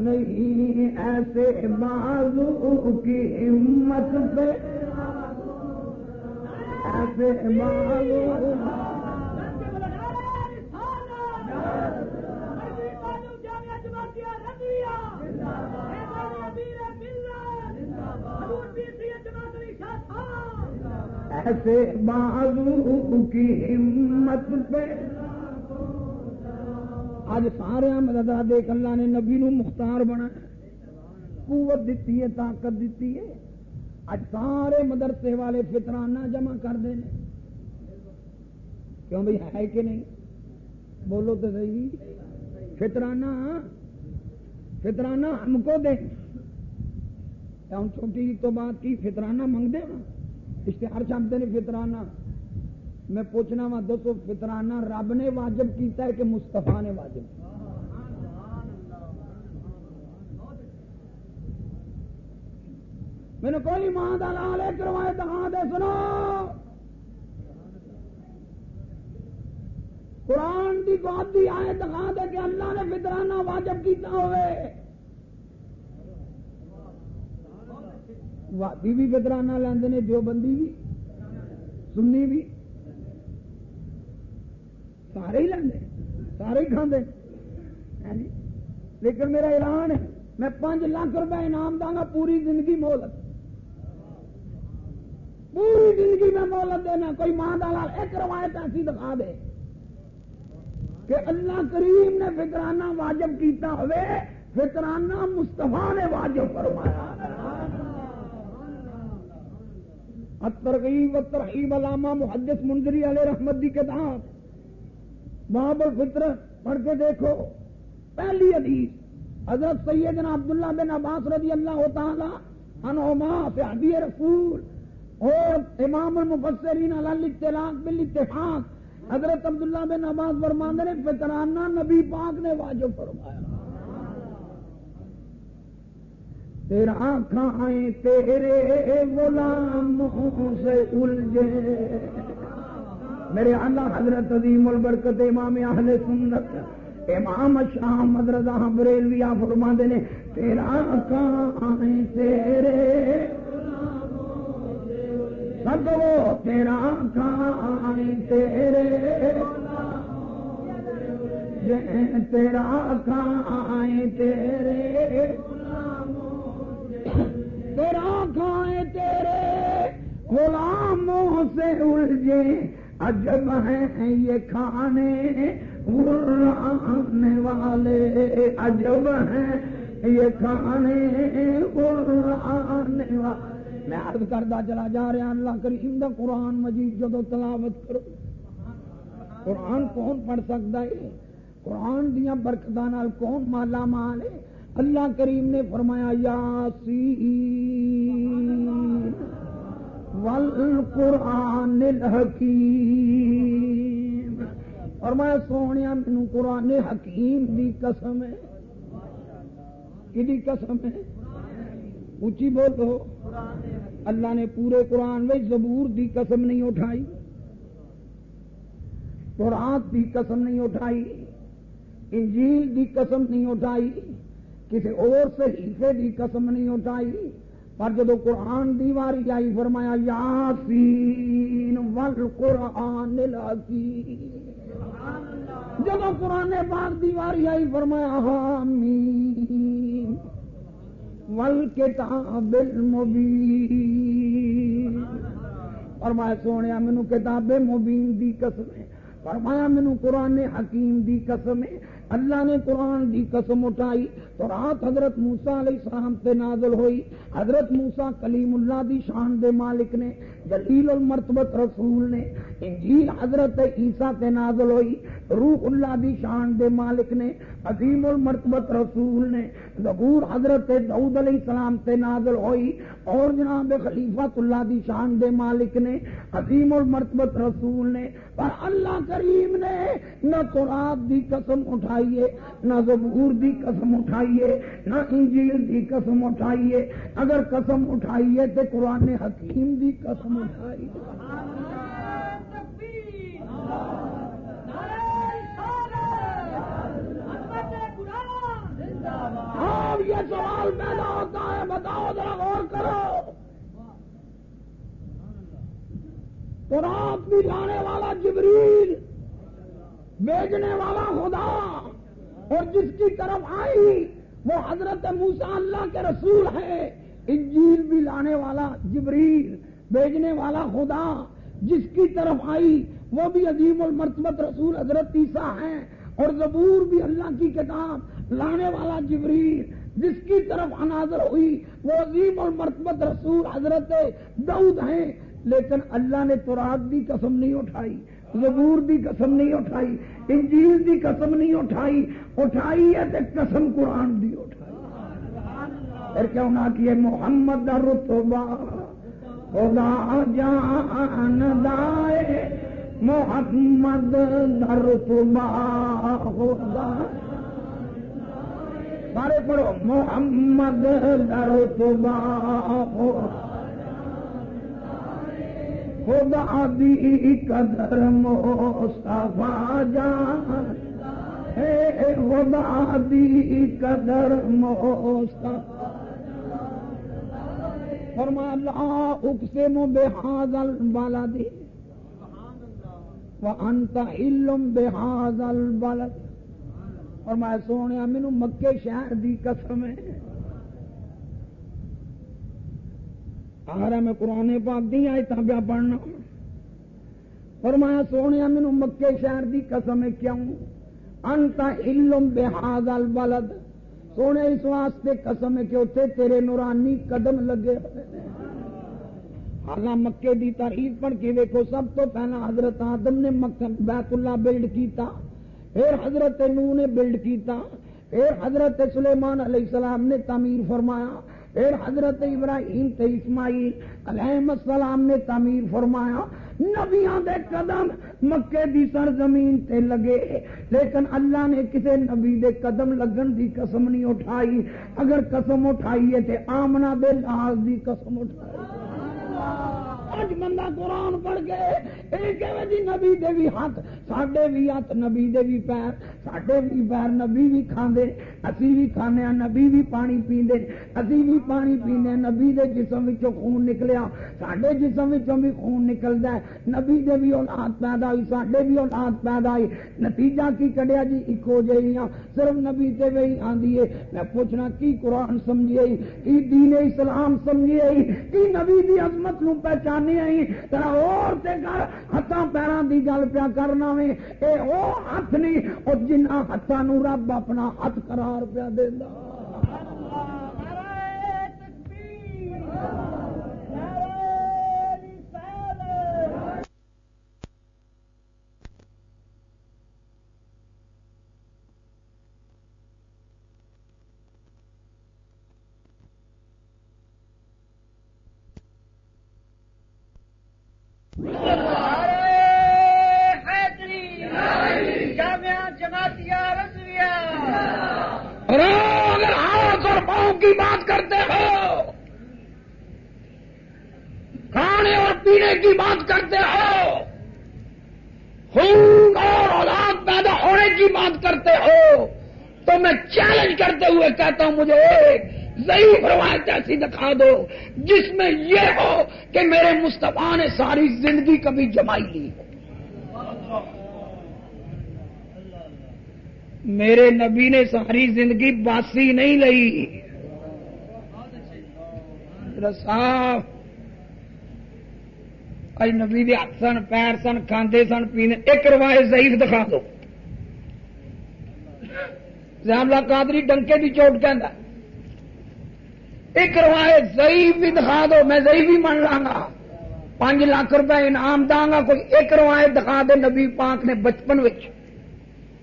نہیں ایسے بازو کی ہمت پہ، ایسے بازو ایسے بازو کی ہمت پہ آج سارے مدد دیکھ اللہ نے نبی نو مختار بنا قوت دیتی ہے، طاقت دیتی ہے۔ اج سارے مدرسے والے فطرانہ جمع کر دیں کیوں بھائی، ہے کہ نہیں؟ بولو تو صحیح۔ فطرانہ فطرانہ ہم کو دیں چھوٹی تو بات کی، فطرانہ منگ دے نا اشتہار چھاپتے ہیں فطرانہ۔ میں پوچھنا وا، دسو فطرانہ رب نے واجب کیتا ہے کہ مستفا نے واجب؟ میں نے کوئی ماں دلال کروائے دکھا دے، سنو۔ قرآن کی گودی آئے دکھا دے کہ اللہ نے فطرانہ واجب کیتا ہوئے۔ وادی بھی بدرانہ لیندے جو بندی بھی، سنی بھی، سارے ہی لیندے سارے ہی کھانے ہاں جی۔ لیکن میرا اعلان ہے، میں پانچ لاکھ روپے انعام داں گا پوری زندگی مہلت۔ پوری زندگی میں مہلت دینا، کوئی ماں دلال ایک روایت ایسی دکھا دے کہ اللہ کریم نے فکرانہ واجب کیتا ہوئے فکرانہ مستفا نے واجب فرمایا۔ ترغیب و ترحیب علامہ محدث منظری علیہ رحمت دی کتاب۔ باب الفطرت پڑھ کے دیکھو۔ پہلی حدیث، حضرت سیدنا عبداللہ بن عباس رضی اللہ تعالی عنہما فی رسول۔ اور امام المفسرین علی الاطلاق بالاتفاق۔ حضرت عبداللہ بن عباس فرماندے نے، فطرانہ نبی پاک نے واجب فرمایا۔ تیرا کھائیں تیرے غلام سے الجھے۔ میرے اللہ حضرت عظیم البرکت امام اہل سنت، امام شام حضرت بریلویا فرما نے تیرا کھائیں تیرے سب تیرا کھائیں تیرے تیرا کھائیں تیرے تیرا کھائے تیرے غلاموں سے الجھے، عجب ہیں یہ کھانے آنے والے، عجب ہیں یہ کھانے آنے والے۔ میں عرض کردہ چلا جا رہا اللہ کریم دا قرآن مجید جدو تلاوت کرو۔ قرآن کون پڑھ سکتا ہے؟ قرآن دیا برکتان کون مالا مال ہے؟ اللہ کریم نے فرمایا، یاسین والقرآن الحکیم. اور سونے مینو قرآن حکیم دی قسم ہے. کی قسم ہے؟ اچھی بولو اللہ نے پورے قرآن میں زبور دی قسم نہیں اٹھائی۔ قرآن دی قسم نہیں اٹھائی۔ انجیل دی قسم نہیں اٹھائی۔ کسی اور صحیفے دی قسم نہیں اٹھائی۔ پر جب قرآن دی واری آئی فرمایا، یاسین ول قرآن جب قرآن پاک دی واری آئی فرمایا حامین ول کتاب المبین۔ فرمایا سونے مینو کتاب مبین دی قسم ہے فرمایا مینو قرآن حکیم دی قسم ہے اللہ نے قرآن دی قسم اٹھائی تو رات حضرت موسا علیہ السلام تے نازل ہوئی۔ حضرت موسا کلیم اللہ دی شان دے مالک نے، جلیل المرتبت رسول نے، انجیل حضرت عیسیٰ تے نازل ہوئی۔ روح اللہ دی شان دے مالک نے عظیم المرتبت رسول نے زبور حضرت دعود علیہ السلام تے نازل ہوئی اور جناب خلیفت اللہ دی شان دے مالک نے عظیم المرتبت رسول نے پر اللہ کریم نے نہ قرآن دی قسم اٹھائیے نہ زبور دی قسم اٹھائیے نہ انجیل دی قسم اٹھائیے اگر قسم اٹھائیے تو قرآن حکیم دی قسم اٹھائیے اور یہ سوال پیدا ہوتا ہے، بتاؤ ذرا غور کرو۔ قرآن بھی لانے والا جبریل بیچنے والا خدا، اور جس کی طرف آئی، وہ حضرت موسا اللہ کے رسول ہے انجیل بھی لانے والا جبریل بیچنے والا خدا، جس کی طرف آئی، وہ بھی عظیم المرتبت رسول حضرت عیسیٰ ہیں۔ اور زبور بھی اللہ کی کتاب لانے والا جبریل جس کی طرف اناظر ہوئی، وہ عظیم اور مرتبت رسول حضرت دعود ہیں، لیکن اللہ نے تورات دی قسم نہیں اٹھائی، زبور دی قسم نہیں اٹھائی، انجیل دی قسم نہیں اٹھائی اٹھائی ہے تو قسم قرآن دی اٹھائی۔ پھر کیوں نہ کیے محمد رتبہ، خدا جان دائے، محمد رتبہ، خدا سارے پڑھو۔ محمد رتبہ خدا دی قدر مصطفیٰ جان۔ ہے خدا دی قدر مصطفیٰ فرما لا اقسم بهذا البلد۔ وانت علم بهذا البلد۔ اور میں سونے مینو مکے شہر دی قسم ہے۔ آ میں قرآن پاک دی آئی پیا پڑھنا۔ اور میں سونے مینو مکے شہر دی قسم ہے کیوں؟ انت علم بحاد البلد۔ سونے، اس واسطے قسم ہے کہ اتنے تیرے نورانی قدم لگے حالان مکے دی تعریف پڑھ کے دیکھو سب تو پہلا حضرت آدم نے بیت اللہ بلڈ کیتا۔ پھر حضرت نو نے بلڈ کیتا، پھر حضرت سلیمان علیہ السلام نے تعمیر فرمایا، پھر حضرت ابراہیم تے اسماعیل علیہ السلام نے تعمیر فرمایا۔ نبیاں دے قدم مکے دی سرزمین تے لگے، لیکن اللہ نے کسے نبی دے قدم لگن دی قسم نہیں اٹھائی۔ اگر قسم اٹھائی ہے تے آمنا دے لاز دی قسم اٹھائی۔ اج بندہ قرآن پڑھ کے یہ جی نبی دے بھی ہاتھ، ساڈے بھی ہاتھ نبی دے بھی پیر، ساڈے بھی پیر نبی بھی کھاندے، اسی بھی کھانے نبی بھی پانی پیندے، اسی بھی پانی پینے نبی دے جسم وچوں خون نکلیا، ساڈے جسم وچوں بھی خون نکلدا ہے، نبی دے بھی اولاد پیدا ہوئی، ساڈے بھی اولاد پیدا ہوئی، نتیجہ کی کڈیا جی؟ اکو جہیاں صرف نبی تے وہی آندی ہے۔ میں پوچھنا، کی قرآن سمجھے کی دین اسلام سمجھے کی نبی دی عظمت نو پہچانے؟ نہیں آئی۔ ترا اور تے کر ہاتھاں پیراں دی گل پیا کرنا وے۔ اے او ہاتھ نہیں، او جنہ ہاتھاں نو رب اپنا ہاتھ قرار پیا دیندا۔ جامعہ ایسی دکھا دو جس میں یہ ہو کہ میرے مصطفیٰ نے ساری زندگی کبھی جمائی لی ہو۔ میرے نبی نے ساری زندگی باسی نہیں لئی۔ صاحب، اج نبی دے ہاتھ سن، پیر سن، کھاندے سن، پینے، ایک روایت ضعیف دکھا دو۔ زیاملہ قادری ڈنکے دی چوٹ کہندا ایک روایت ضعیف بھی دکھا دو، میں ضعیف بھی من لاگا پانچ لاکھ روپے انعام داں گا، کوئی ایک روایت دکھا دے نبی پاک نے بچپن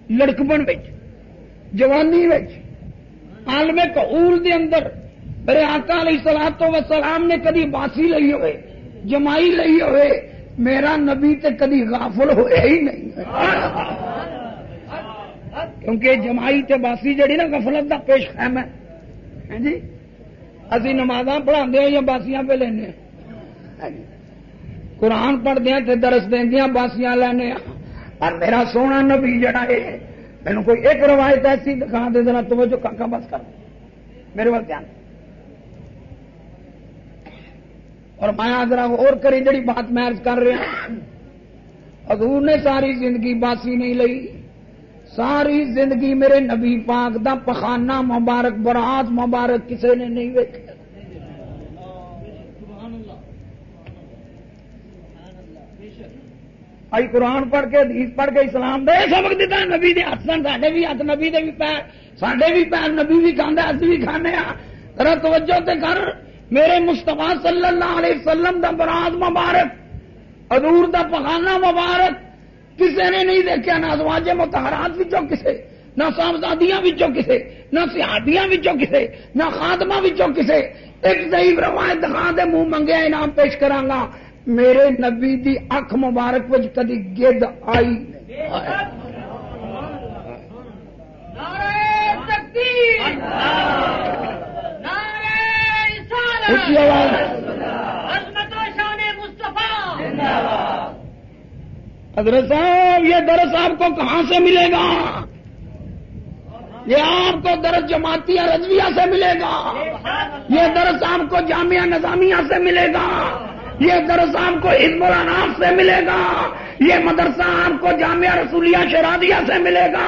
لڑکپن جوانی عالم قبول دے اندر میرے آقا علیہ سلاد تو سلام نے کدی باسی لئی ہوئے، جمائی لئی ہوئے، میرا نبی تے کدی غافل ہوئے ہی نہیں کیونکہ جمائی تے باسی جڑی نا غفلت دا پیش خیم ہے۔ ہاں جی؟ اسی نماز پڑھا یا باسیاں پہ لینے قرآن پڑھتے ہیں درس دیا باسیاں لینے اور میرا سونا نبی جڑا ہے مینو کوئی ایک روایت ایسی دکھا دے دینا توجہ کاکا بس کر میرے وقت دھیان اور میں ذرا اور کری جڑی بات میں کر رہا حضور نے ساری زندگی باسی نہیں لئی ساری زندگی میرے نبی پاک دا پخانہ مبارک برات مبارک کسی نے نہیں ویک آئی قرآن پڑھ کے، حدیث پڑھ کے اسلام دے، سبق دیتا نبی دے ہاتھ سن، ساڈے بھی ہاتھ نبی دے بھی پیر، ساڈے بھی پیر، نبی بھی کھانا اص بھی کھانے ذرا توجہ تے کر، میرے مستفا صلی اللہ علیہ وسلم دا براد مبارک ادور دا پخانا مبارک کسے نے نہیں دیکھا نہ ازواج متحرات وچوں کسے نہ صاحبزادیاں وچوں کسے نہ سیادیاں وچوں کسے نہ خاتمہ وچوں کسے۔ ایک ضعیف روایت دکھا دے منہ منگیا انعام پیش کرانگا۔ میرے نبی دی اکھ مبارک وچ کدی گد آئی حضرت صاحب، یہ درس آپ کو کہاں سے ملے گا؟ یہ آپ کو درس جماعتیہ رضویہ سے ملے گا۔ یہ درس آپ کو جامعہ نظامیہ سے ملے گا۔ یہ درس آپ کو عزم الاناف سے ملے گا، یہ مدرسہ آپ کو جامعہ رسولیہ شرادیہ سے ملے گا،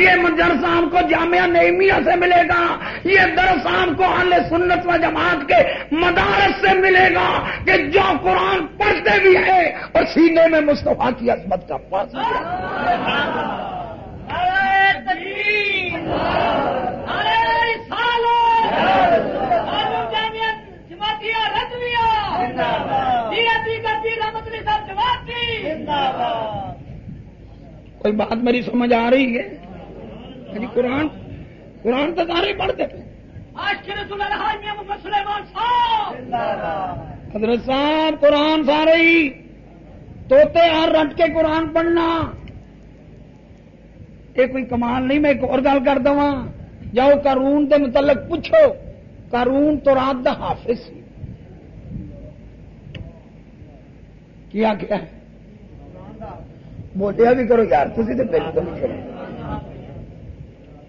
یہ مدرسہ آپ کو جامعہ نعمیہ سے ملے گا، یہ درس آپ کو اہل سنت و جماعت کے مدارس سے ملے گا کہ جو قرآن پڑھتے بھی ہیں اور سینے میں مصطفیٰ کی عظمت کا پاس کوئی بات میری سمجھ آ رہی ہے؟ یعنی قرآن قرآن تو سارے پڑھتے تھے۔ حضرت صاحب قرآن سارے ہی توتے اور رٹ کے قرآن پڑھنا۔ یہ کوئی کمال نہیں میں ایک اور گل کر دوا جاؤ قارون دے متعلق پوچھو۔ قارون تو رات دا حافظ۔ سی کیا کیا ہے بھی کرو یار تھی تو بالکل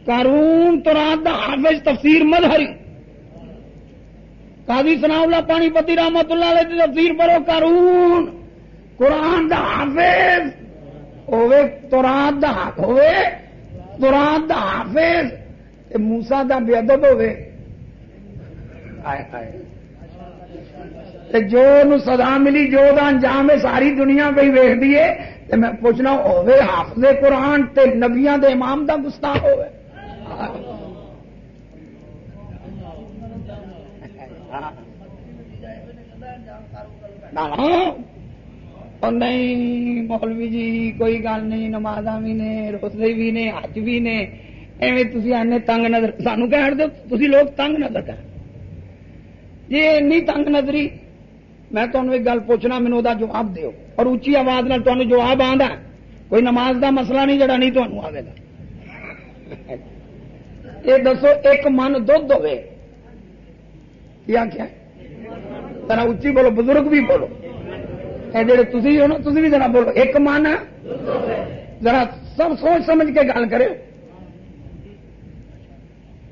قارون تو رات دا حافظ تفسیر مظہری۔ قاضی سنا اللہ پانی پتی رحمت اللہ علیہ تفسیر پڑھو، قارون قرآن دا حافظ ہوے تورات دا ہوے تورات دا حافظ۔ موسا دا بے ادب ہوے جو سزا ملی جو انجام ہے ساری دنیا پہ ویخ دیے میں پوچھنا ہوے حافظ قرآن تے نبیا دے امام دا گستاخ اور نہیں مولوی جی کوئی گل نہیں نماز بھی نے روزے بھی نے حج بھی نے۔ ایویں تھی آنے تنگ نظر سانو کہ دو تھی لوگ تنگ نظر کر جی این تنگ نظری میں تمہیں ایک گل پوچھنا مینو جواب دیو۔ اور اچھی آواز نال تمہیں جواب آدھا کوئی نماز دا مسئلہ نہیں جڑا نہیں تمہیں آئے گا۔ یہ دسو، ایک من دھد ہوے کیا کیا ذرا اچھی بولو، بزرگ بھی بولو۔ جڑے تھی ہو نا تھی بھی ذرا بولو۔ ایک من ذرا سب سوچ سمجھ کے گل کرے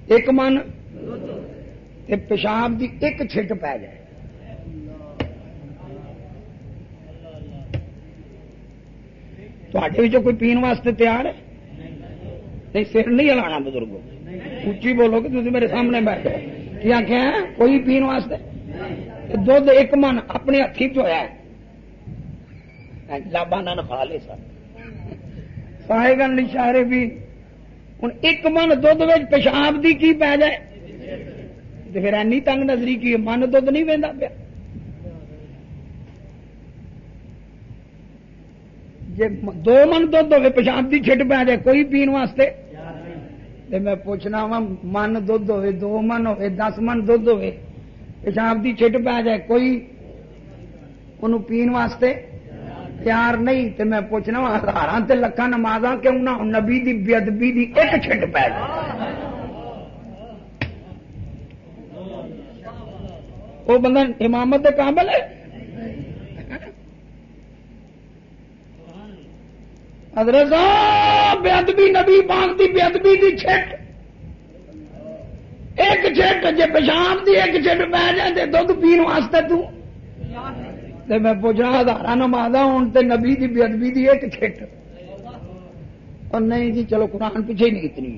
ایک من۔ پیشاب دی ایک چھٹ پی جائے۔ تے کوئی پین واسطے تیار ہے نہیں سر نہیں ہلا بزرگ اچھی بولو کہ تھی میرے سامنے بیٹھے کیا کیا کوئی پین واسطے دھد ایک من اپنے ہاتھی چویا لابا نہ کھا لے سر سائے گل اشارے بھی ہوں ایک من دھد پیشاب دی کی پی جائے پھر اینی تنگ نظری کی من دھد نہیں پہنتا پیا جی دو من دھد ہوے پیشاب کی چھٹ پی جائے، کوئی پین واسطے؟ میں پوچھنا وا، من دھد ہوے دو من ہوے دس من دھد ہوے پیشاب کی چھٹ پی جائے، کوئی ان پین واسطے تیار نہیں؟ تو میں پوچھنا وا ہزار سے لکھان نماز کیوں نہ نبی دی بےدبی دی ایک چھٹ پی جائے؟ وہ بندہ امامت کے قابل ہے؟ حضرت بےدبی نبی پاک دی بےدبی دی چھٹ۔ ایک چھٹ جی پیشاب دی، ایک چھٹ پی جائے دھد پین واسطے تو۔ میں پوچھا ہزار نماز ہوں تو نبی دی بےدبی دی ایک چھٹ۔ اور نہیں جی چلو قرآن پیچھے ہی نہیں اتنی۔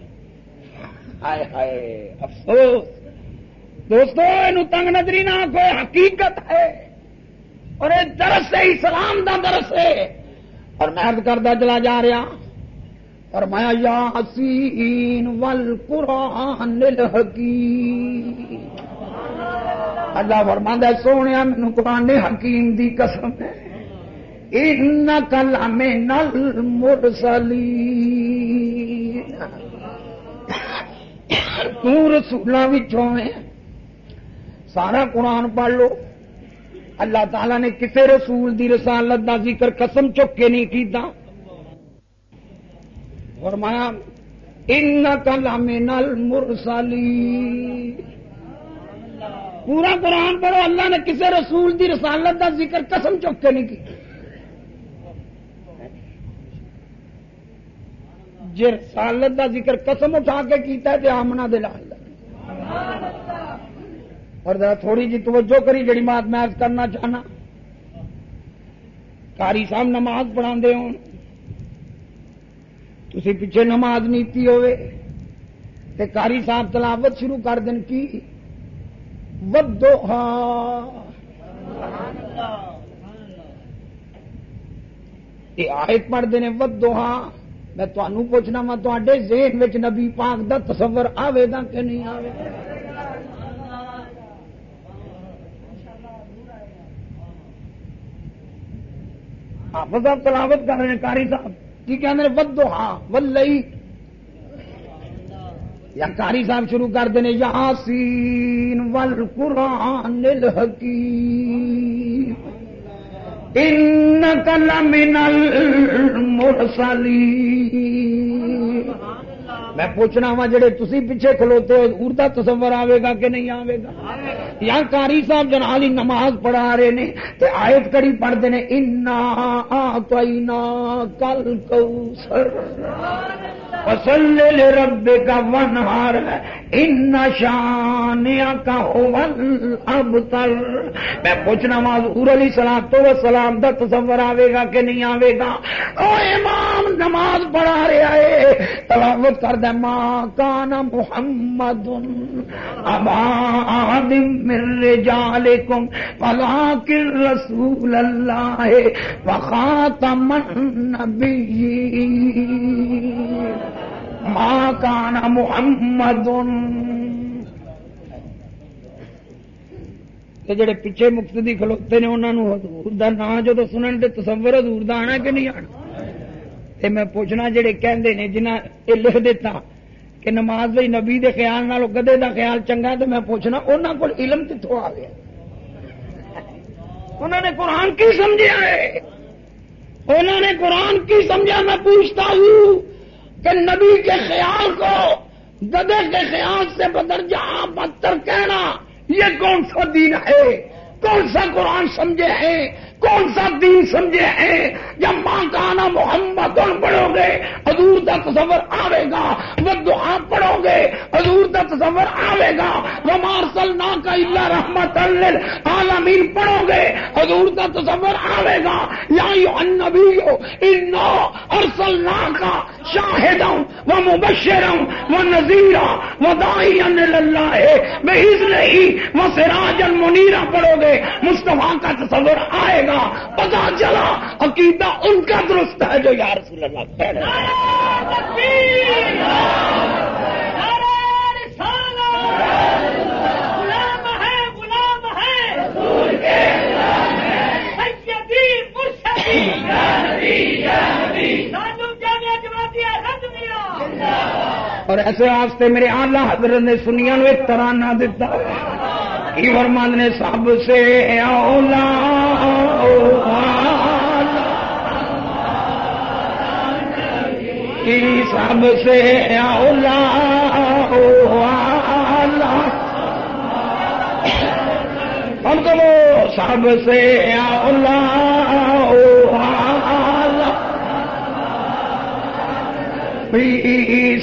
ہائے ہائے، افسوس۔ دوستو یہ تنگ نظری نہ کوئی حقیقت ہے۔ اور یہ درس ہے، اسلام دا درس ہے۔ اور محرد کردہ چلا جا رہا۔ اور میں یاسین ول قرآن اللہ فرماند ہے سونے مینو قرآن حکیم دی قسم ہے۔ ان کلام نل مرسلی تسولوں سارا قرآن پڑھ لو۔ اللہ تعالی نے کسی رسول دی رسالت دا ذکر قسم چک کے نہیں کیتا۔ فرمایا ان کلام نل مرسلی پورا قرآن پڑھو، اللہ نے کسی رسول دی رسالت دا ذکر قسم چک کے نہیں کی جی رسالت دا ذکر قسم اٹھا کے کیتا ہے تو آمنا دلال اور ذرا تھوڑی جی توجہ کری جڑی بات میں کرنا چاہنا۔ کاری صاحب نماز پڑھا ہو تھی پیچھے نماز نیتی ہوئے۔ تے کاری صاحب تلاوت شروع کر دین کی۔ ودو یہ آیت پڑھتے ہیں ودو ہاں میں تمہوں پوچھنا وا تے ذہن نبی پاک دا تصور آئے گا کہ نہیں آئے گا حافظ صاحب تلاوت کر رہے ہیں کاری صاحب۔ کی کہتے ہیں، ودو ہاں ولئی یا کاری صاحب شروع کر دیں یاسین ول قرآن الحکیم۔ ان کلم المرسلین۔ میں پوچھنا وا جڑے تھی پیچھے کھلوتے ہو اردو تصور آئے گا کہ نہیں آئے گا یا کاری صاحب جنالی نماز پڑھا رہے نے، تے آیت کڑی پڑھتے ہیں انا کل کو فصل رب کا ونہار ان شانیا کا اب تر میں پوچھنا وا، حضور علی سلام تو سلام دا تصور آئے گا کہ نہیں آئے گا او امام نماز پڑھا رہا ہے، تلاوت کر دے ماں کان محمد ابا من رجالکم ولکن رسول اللہ وخاتم النبیین ماں کانا محمد. جڑے پیچھے مقتدی کھلوتے نے انہوں حضور دا نام جدو سنن تے تصور حضور دا آنا کہ نہیں آنا؟ تے میں پوچھنا جڑے کہندے نے جنہ یہ لکھ دیتا کہ نماز بھائی نبی دے خیال نال گدے دا خیال چنگا تو میں پوچھنا انہوں کو علم کتوں آ گیا؟ انہوں نے قرآن کی سمجھا ہے؟ انہوں نے قرآن کی سمجھا؟ میں پوچھتا ہوں کہ نبی کے خیال کو گدے کے خیال سے بدرجہ بدتر کہنا، یہ کون سا دین ہے؟ کون سا قرآن سمجھے ہیں؟ کون سا دین سمجھے ہیں؟ جب ماں کا آنا محمد پڑھو گے، حضور کا تصور آئے گا۔ وہ دعا پڑھو گے، حضور کا تصور آئے گا۔ وہ مارسل نا کا اللہ رحمت عالمین پڑھو گے، حضور کا تصور آئے گا۔ یا نبی ارسل نا کا شاہد ہوں وہ مبشر ہوں وہ نذیرہ وہ دائی اللہ ہے میں اس نہیں، وہ سراج المنیرا پڑھو گے۔ مصطفیٰ کا تصور آئے گا پتا چلا، عقیدہ ان کا درست ہے جو یار رسول اللہ کہہ رہے اور ایسے واسطے میرے آلہ حضرت نے سنیا نو ایک طرح نہ دیتا۔ فرمند نے سب سے اولا سب سے اولا ہم کو سب سے اولا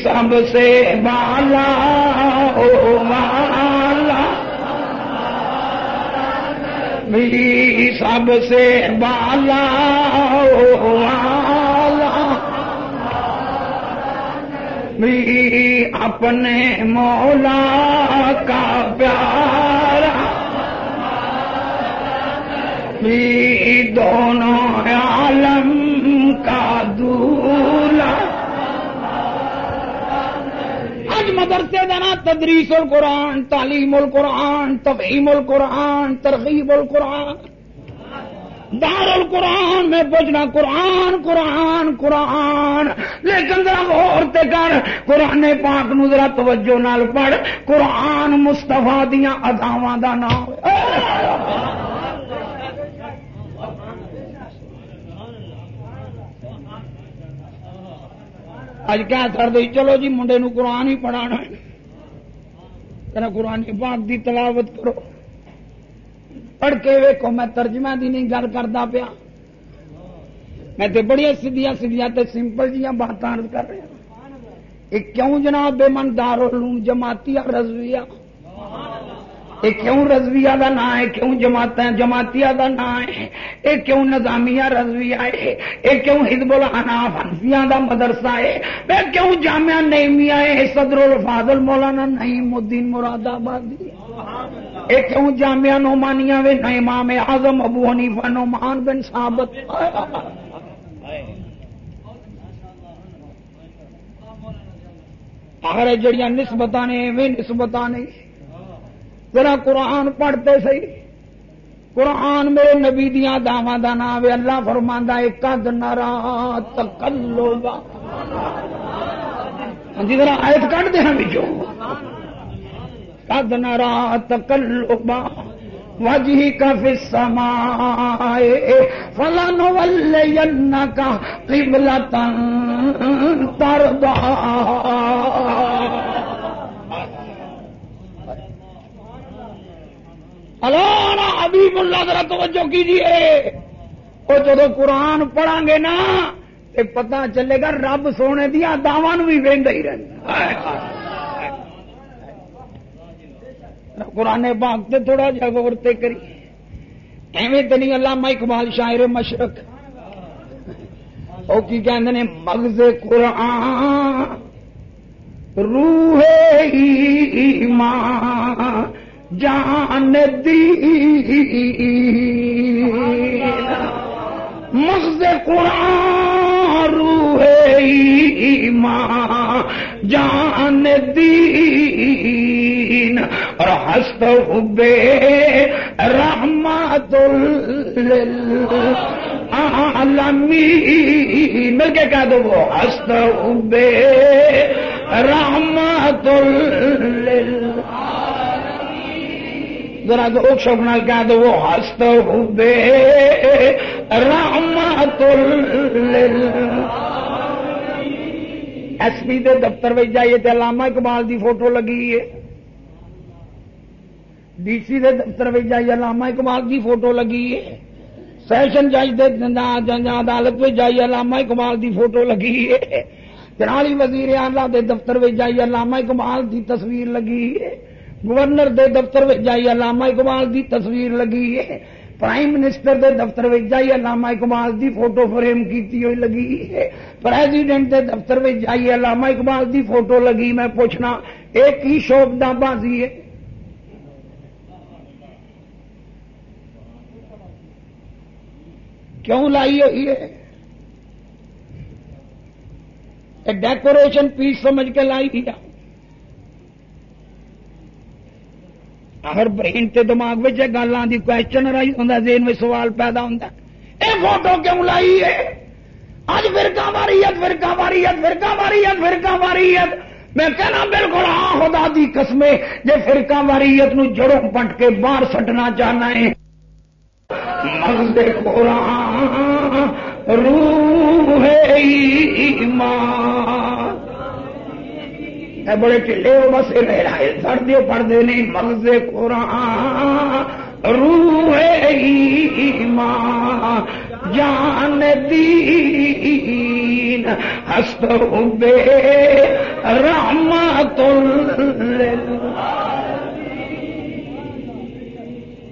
سب سے بالا سب سے بالا اپنے مولا کا پیارا۔ دونوں عالم کا دولا مدرسے دینا تدریس القرآن، تعلیم القرآن، تفہیم القرآن، ترغیب القرآن۔ دار القرآن، میں پوچھنا قرآن قرآن قرآن۔ لیکن ذرا غور تے کر، قرآن پاک نو ذرا توجہ نال پڑھ۔ قرآن مستفا دیا اداواں دا نام۔ اج کیا کر دیں چلو جی منڈے نو قرآن ہی پڑھا قرآن پاک دی تلاوت کرو پڑھ کے ویکو میں ترجمہ دی نہیں گل کرتا پیا میں تے بڑی سیدیا سیدیا تے سمپل جی بات کر رہا یہ کیوں جناب بے من دار جماعتی رضویہ یہ کیوں رضویہ کا نام ہے؟ کیوں جماعت جماعتیا کا نام ہے؟ یہ کیوں نظامیہ رضویہ ہے؟ یہ کیوں ہزب الحناف ہنفیا کا مدرسہ ہے؟ یہ کیوں جامعہ نیمیا ہے؟ صدر الفاظل مولانا نعیم الدین مراد آبادی یہ کیوں جامعہ نعمانیہ وے امام اعظم ابو حنیفہ نعمان بن ثابت؟ آخر جڑیاں نسبت نے نسبت نہیں ذرا قرآن پڑھتے سی قرآن میرے نبی دیا داوا دا نام اللہ فرما کد نرا تکلو ہاں جی ذرا آیت کٹ دیا ہاں بچوں۔ کد نرا تکلو وجہ کا فسما فلن ول کا قبل تر الانا ابھی ملا ذرا توجہ کیجیے وہ جب قرآن پڑھا گے نا تو پتا چلے گا رب سونے دیا داوا بھی وہدا ہی رہتا قرآن باغ سے تھوڑا جا غورتے کری۔ ایویں تو نہیں علامہ اقبال شاعر مشرق۔ وہ کی کہتے ہیں مغز قرآن، روح ایمان۔ جان دی۔ مغز قرآن روح ایمان جان دین اور ہست حبے رحمت عالمین مل کے کہہ دو وہ، ہست حبے رحمت ذرا ذوق شوق نال کہہ دو، وہ ہست بے رحمت ایس پی دے دفتر میں جائیے تے علامہ اقبال دی فوٹو لگی ہے۔ ڈی سی دے دفتر میں جائیے علامہ اقبال دی فوٹو لگی ہے۔ سیشن جج دے عدالت میں جائیے علامہ اقبال دی فوٹو لگی ہے۔ چرالی وزیر اعلی دے دفتر میں جائیے علامہ اقبال دی تصویر لگی ہے۔ گورنر دے دفتر میں جائیے، علامہ اقبال دی تصویر لگی ہے۔ پرائم منسٹر دے دفتر میں جائیے، علامہ اقبال دی فوٹو فریم کیتی ہوئی لگی ہے۔ پریزیڈنٹ دے دفتر میں جائیے، علامہ اقبال دی فوٹو لگی، میں پوچھنا، ایک ہی شوق دا بازی ہے؟ کیوں لائی ہوئی ہے؟ ڈیکوریشن پیس سمجھ کے لائی دیا اگر برین تے دماغ میں گل آتی کوشچن رائی ہوں دین میں سوال پیدا ہوتا اے فوٹو کیوں لائی ہے؟ اج فرقہ واریت فرقہ واریت فرقہ واریت فرقہ واریت میں کہنا بالکل ہاں خدا دی قسمے جے فرقہ واریت نو جڑوں پٹ کے باہر سٹنا چاہنا ہے۔ مغز قرآن، روح ایمان۔ اے بڑے ٹھلے ہو، بس سردی پڑھتے نہیں مغز قرآن، روح ایمان، جان دین، ہست بے، رحمت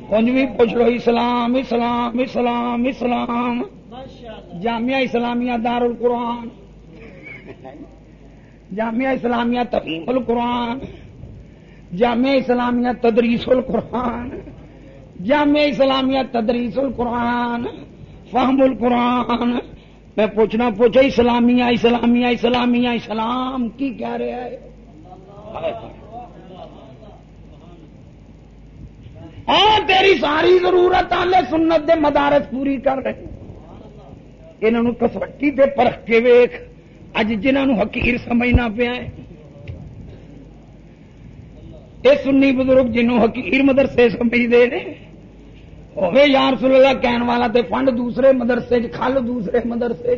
کنج بھی پوچھ لو، اسلام اسلام اسلام اسلام۔ جامعہ اسلامیہ دار القرآن جامعہ اسلامیہ تفیم القرآن، جامعہ اسلامیہ تدریس القرآن، جامعہ اسلامیہ تدریس القرآن، فہم القرآن۔ میں پوچھنا پوچھا اسلامیہ اسلامیہ اسلامیہ، اسلام کی کہہ رہا ہے؟ ہاں تیری ساری ضرورت آلے سنت دے مدارس پوری کر رہے انہوں کسوٹی دے پرکھ کے ویخ اج جنہوں حقیر سمجھنا پیا یہ سنی بزرگ جنہوں حقیر مدرسے سمجھتے ہیں ہوے یار سل اللہ کہن والا تے فنڈ دوسرے مدرسے کھل دوسرے مدرسے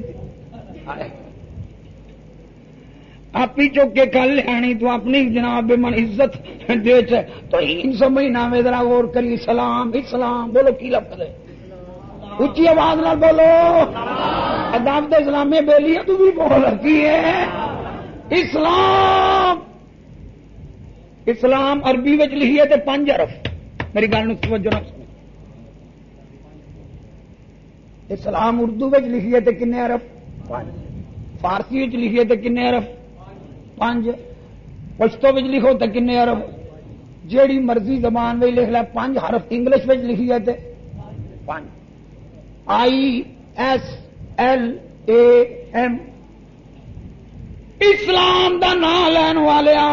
آپ ہی چوک کے کل لیا تو اپنی جناب من عزت دے تو سمجھنا میں ذرا غور کری، سلام، اسلام، بولو کی لفظ ہے؟ اچھی آواز نہ بولو۔ اداب اسلامی بولی ہے، تو بھی بول رکھی ہے۔ اسلام۔ اسلام عربی لکھی ہے تو پانچ ارف میری گل توجہ نہ اسلام اردو لکھی ہے تو کن ارف فارسی لکھی ہے تو کن ارف پانچ پشتو لکھو تو کن ارف جیڑی مرضی زبان میں لکھ لیا پانچ حرف انگلش میں لکھی ہے پانچ I S L A M اسلام دا نام لین والیا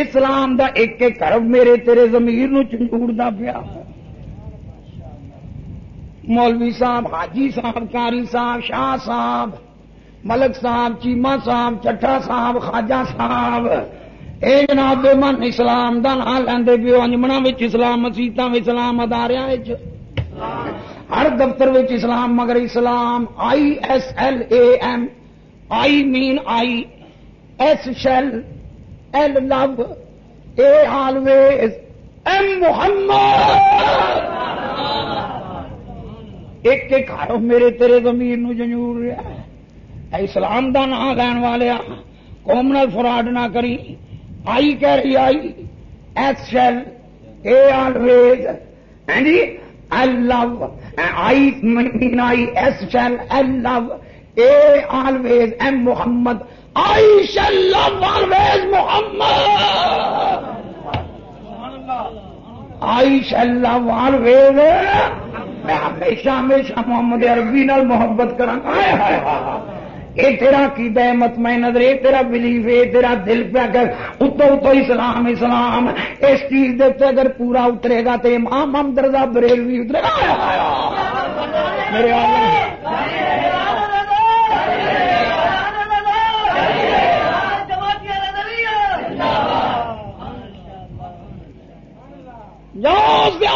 اسلام دا ایک ایک کرب میرے تیرے زمیر نو چنڈوڑا پیا. مولوی صاحب، حاجی صاحب کاری صاحب، شاہ صاحب، ملک صاحب، چیما صاحب چٹا صاحب، خواجہ صاحب. اے جناب، من اسلام دا نام لیندے پیو انجمنا اسلام مسیطا اسلام اداریا ہر دفتر اسلام، مگر اسلام، I S L A M, I mean I, S shall, L love A always, M Muhammad. ایک ایک ہارو میرے تیرے زمین نو جنور رہا ہے۔ اسلام دا نام لین والے قوم نال فراڈ نہ کری۔ آئی کہہ رہی آئی، ایس شیل، اے آلویز۔ ہاں جی؟ آئی لو آئی نئی ایس شیل ایو A always M Muhammad I shall love always مو آئی شیل لو آلویز میں ہمیشہ ہمیشہ محمد عربی نال محبت کروں گا۔ اے تیرا کی مت میں نظر، اے تیرا بلیف اے تیرا دل پہ کر اتو اتو اسلام اسلام۔ اس چیز دے اگر پورا اترے گا تو امام محمد بریل بھی اترے گا۔ میرے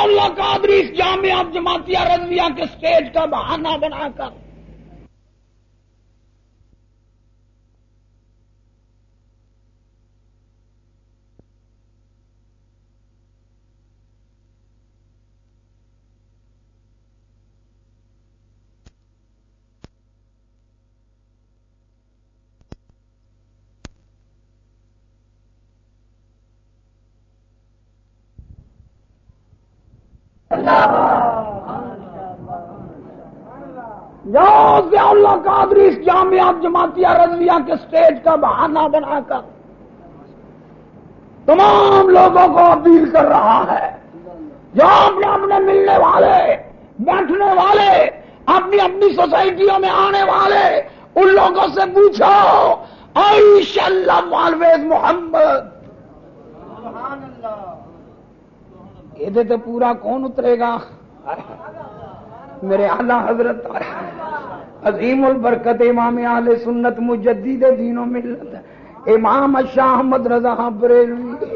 اللہ قادری اس جامعہ جماعتیہ رضویہ کے سٹیج کا بہانہ بنا کر اللہ قادری اس جامعات جماعتیہ رضویہ کے سٹیج کا بہانہ بنا کر تمام لوگوں کو اپیل کر رہا ہے۔ جو اپنے اپنے ملنے والے، بیٹھنے والے، اپنی اپنی سوسائٹیوں میں آنے والے، ان لوگوں سے پوچھو عیش اللہ مالویز محمد یہ تو پورا کون اترے گا میرے اعلی حضرت عظیم البرکت امام عال سنت مجدید دین و ملت امام شاہ احمد رضا بریلوی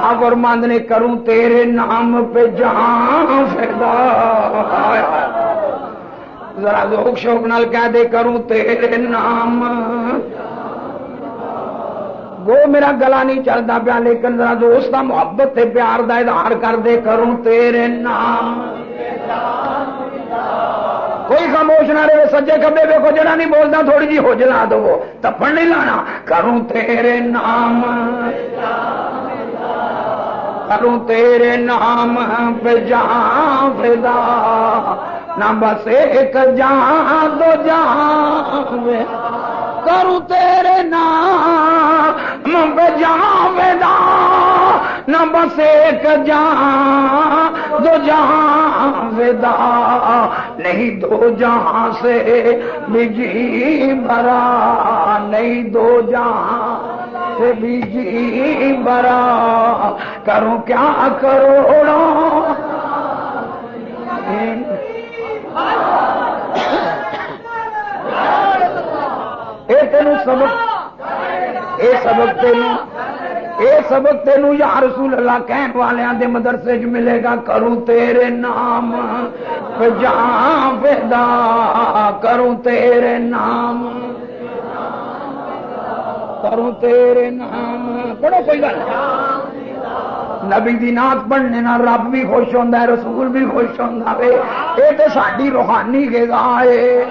آپ اور مند کروں تیرے نام پہ جہاں فیدا ذرا ذوق شوق نال کہہ دے کروں تیرے نام وہ میرا گلا نہیں چلتا پیا، لیکن ذرا دوست محبت سے پیار دا اظہار کر دے کروں تیرے نام۔ کوئی خاموش نہ رہے، سجے کبے دیکھو، جڑا نہیں بولتا، تھوڑی جی ہو جلا دو۔ تپن نہیں لانا، کروں تیرے نام۔ کروں تیرے نام پہ جہاں فدا نہ بس ایک جہاں، دو جہاں۔ کروں تیرے نام جہاں فدا نہ بس ایک جہاں دو جہاں ودا نہیں دو جہاں سے بجی برا نہیں دو جہاں سے بجی برا کروں کیا کروڑوں اے تینوں سبق اے سبق تینوں اے سبق تینوں یا رسول اللہ کہن والوں دے مدرسے چ ملے گا، کروں تیرے نام۔ جہاں پیدا کروں تیرے نام۔ کروں تیرے نام۔ پڑھو کوئی گل۔ نبی دی نات پڑھنے نہ رب بھی خوش ہوتا ہے، رسول بھی خوش ہوتا ہے یہ تو ساری روحانی گزا ہے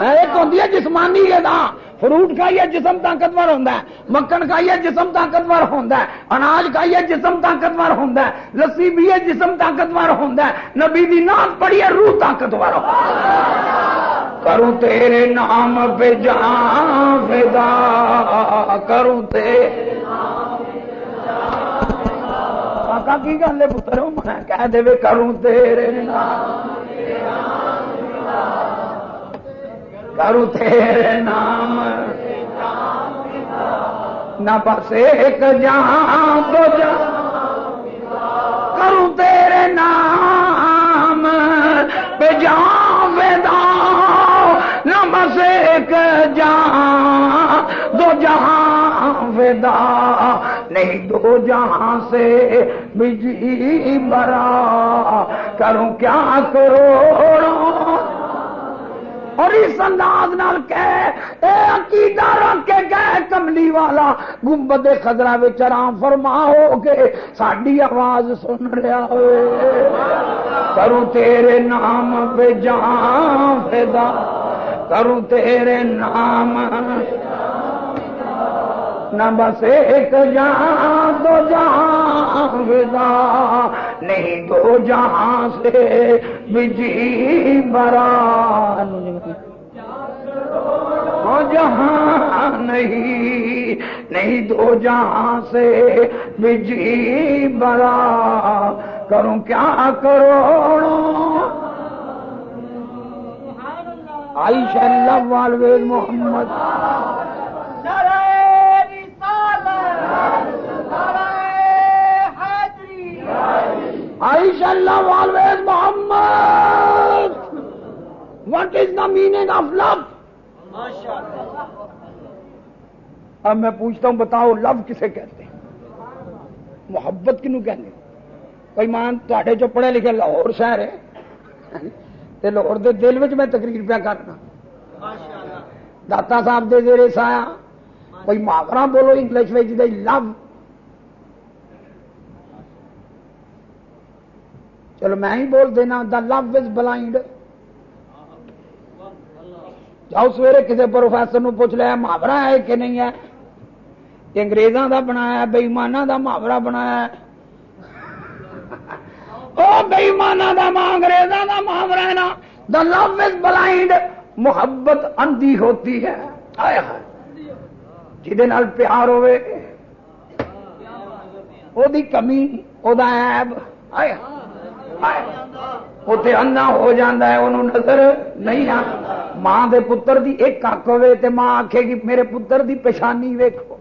ایک ہوتی ہے جسمانی گزا فروٹ کھائیے جسم طاقتور ہوتا ہے، مکھن کھائیے جسم طاقتور ہوتا ہے، اناج کھائیے جسم طاقتور ہوتا ہے، لسی پیے جسم طاقتور ہوتا ہے، نبی دی نام پڑھیے روح طاقتور۔ کروں تیرے نام پہ جان فدا کروں تیرے کی گل ہے پتر، میں کہہ دے کروں تیرے نام کروں تیرے نام نہ بس ایک جہاں دو جہاں کروں تیرے نام پہ جہاں ودا نہ بس ایک جہاں دو جہاں ودا نہیں دو جہاں سے بجلی برا کروں کیا کروڑوں اور اس انداز نال عقیدہ رکھ کے کہ کملی والا، گنبد خزرا آرام فرما ہو کے ساری آواز سن رہا ہوئے۔ کروں تیرے نام پہ جان فدا کروں تیرے نام نہ بس ایک جہاں دو جہاں ودا، نہیں دو جہاں سے بجی برا۔ جہاں نہیں نہیں دو جہاں سے بجی برا۔ کروں کیا کرو آئی شہ والویز محمد۔ عائش اللہ always Muhammad. What is the meaning of love اب میں پوچھتا ہوں، بتاؤ لو کسے کہتے ہیں؟ محبت کنو کہنے کوئی مان تے چو پڑھے لکھے لاہور شہر ہے، تے لاہور دے دل میں تقریر پیا کرنا۔ داتا صاحب دے زیر سایا کوئی محاورہ بولو انگلش دے لو چلو میں ہی بول دینا دا لو از بلائنڈ جاؤ سویرے کسی پروفیسر نو پوچھ لیا محاورہ ہے کہ نہیں ہے؟ انگریزوں کا بنایا بےمانہ کا محاورہ بنایا بےمانا کا ماں انگریزوں کا محاورہ ہے نا۔ دا لو از بلائنڈ محبت اندھی ہوتی ہے۔ جہد پیار ہوے دی کمی وہ ایب اتنے انا ہو جاتا ہے انہوں نظر نہیں آ ماں دے پتر دی ایک کک ہوے تے ماں آکھے گی میرے پتر دی پچھانی ویکھو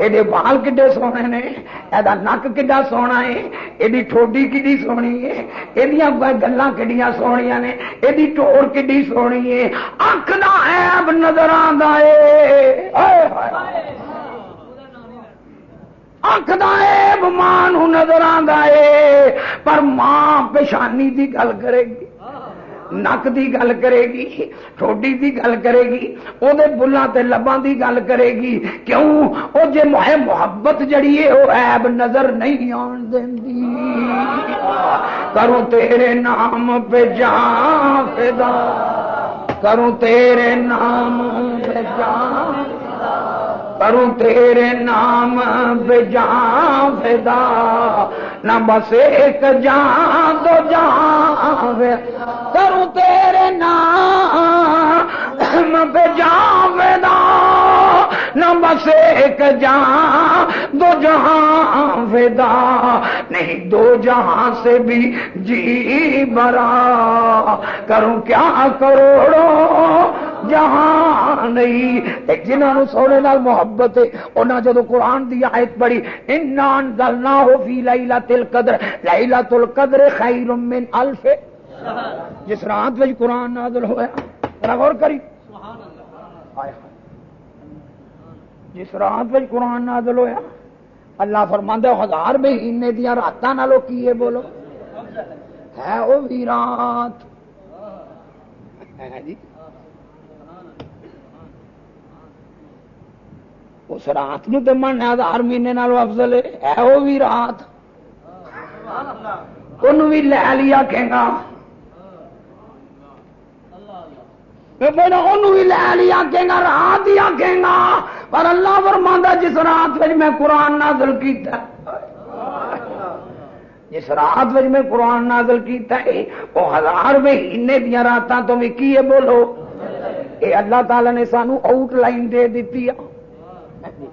یہ بال کڈے سونے نے یہ نک کڈا سونا ہے یہ ٹھوڈی کڈی سونی ہے یہ گلا کڈیاں سونیا نے یہ ٹور کڈی سونی ہے اک کا ایب نظر آتا ہے اکھ کا ایب ماں نظر آتا ہے پر ماں پیشانی دی گل کرے گی، نک دی گل کرے گی، ٹھوڈی دی گل کرے گی وہ بلان تے لباں دی گل کرے گی۔ کیوں؟ وہ جے محبت جڑی ہے وہ عیب نظر نہیں آن دینی کروں تیرے نام پہ جان فدا، کروں تیرے نام پہ جان کروں تیرے نام پہ جان فدا۔ نہ بس ایک جان دو جان کروں تیرے نام پہ جان فدا۔ نہ بس ایک جان دو جہاں فدا۔ نہیں دو جہاں سے بھی جی برا کروں کیا کروڑوں جہاں نہیں جنہوں سونے نال محبت ہے انہیں جدو قرآن دی آیت پڑھی انان گلنا ہو فی لیلا تل قدر لیلا تل قدر خیر من الف جس رات وچ قرآن نازل ہوا غور کری۔ جس رات وچ قرآن نازل ہویا، اللہ فرماندہ ہزار مہینے دیا رات نالو کی بولو؟ ہے وہ بھی رات۔ ہاں جی۔ اس رات نو تو من ہزار مہینے نالو افضل ہے۔ وہ بھی رات۔ ان بھی لے لیا کہ گا۔ لے لیا کہ گا، رات ہی آخے گا۔ پر اللہ فرما جس رات میں قرآن نازل کیتا جس رات میں قرآن نازل کیتا ہے، وہ ہزار مہینے دیا راتاں تو بھی کی بولو؟ اے اللہ تعالی نے سانو آؤٹ لائن دے دیتی جی۔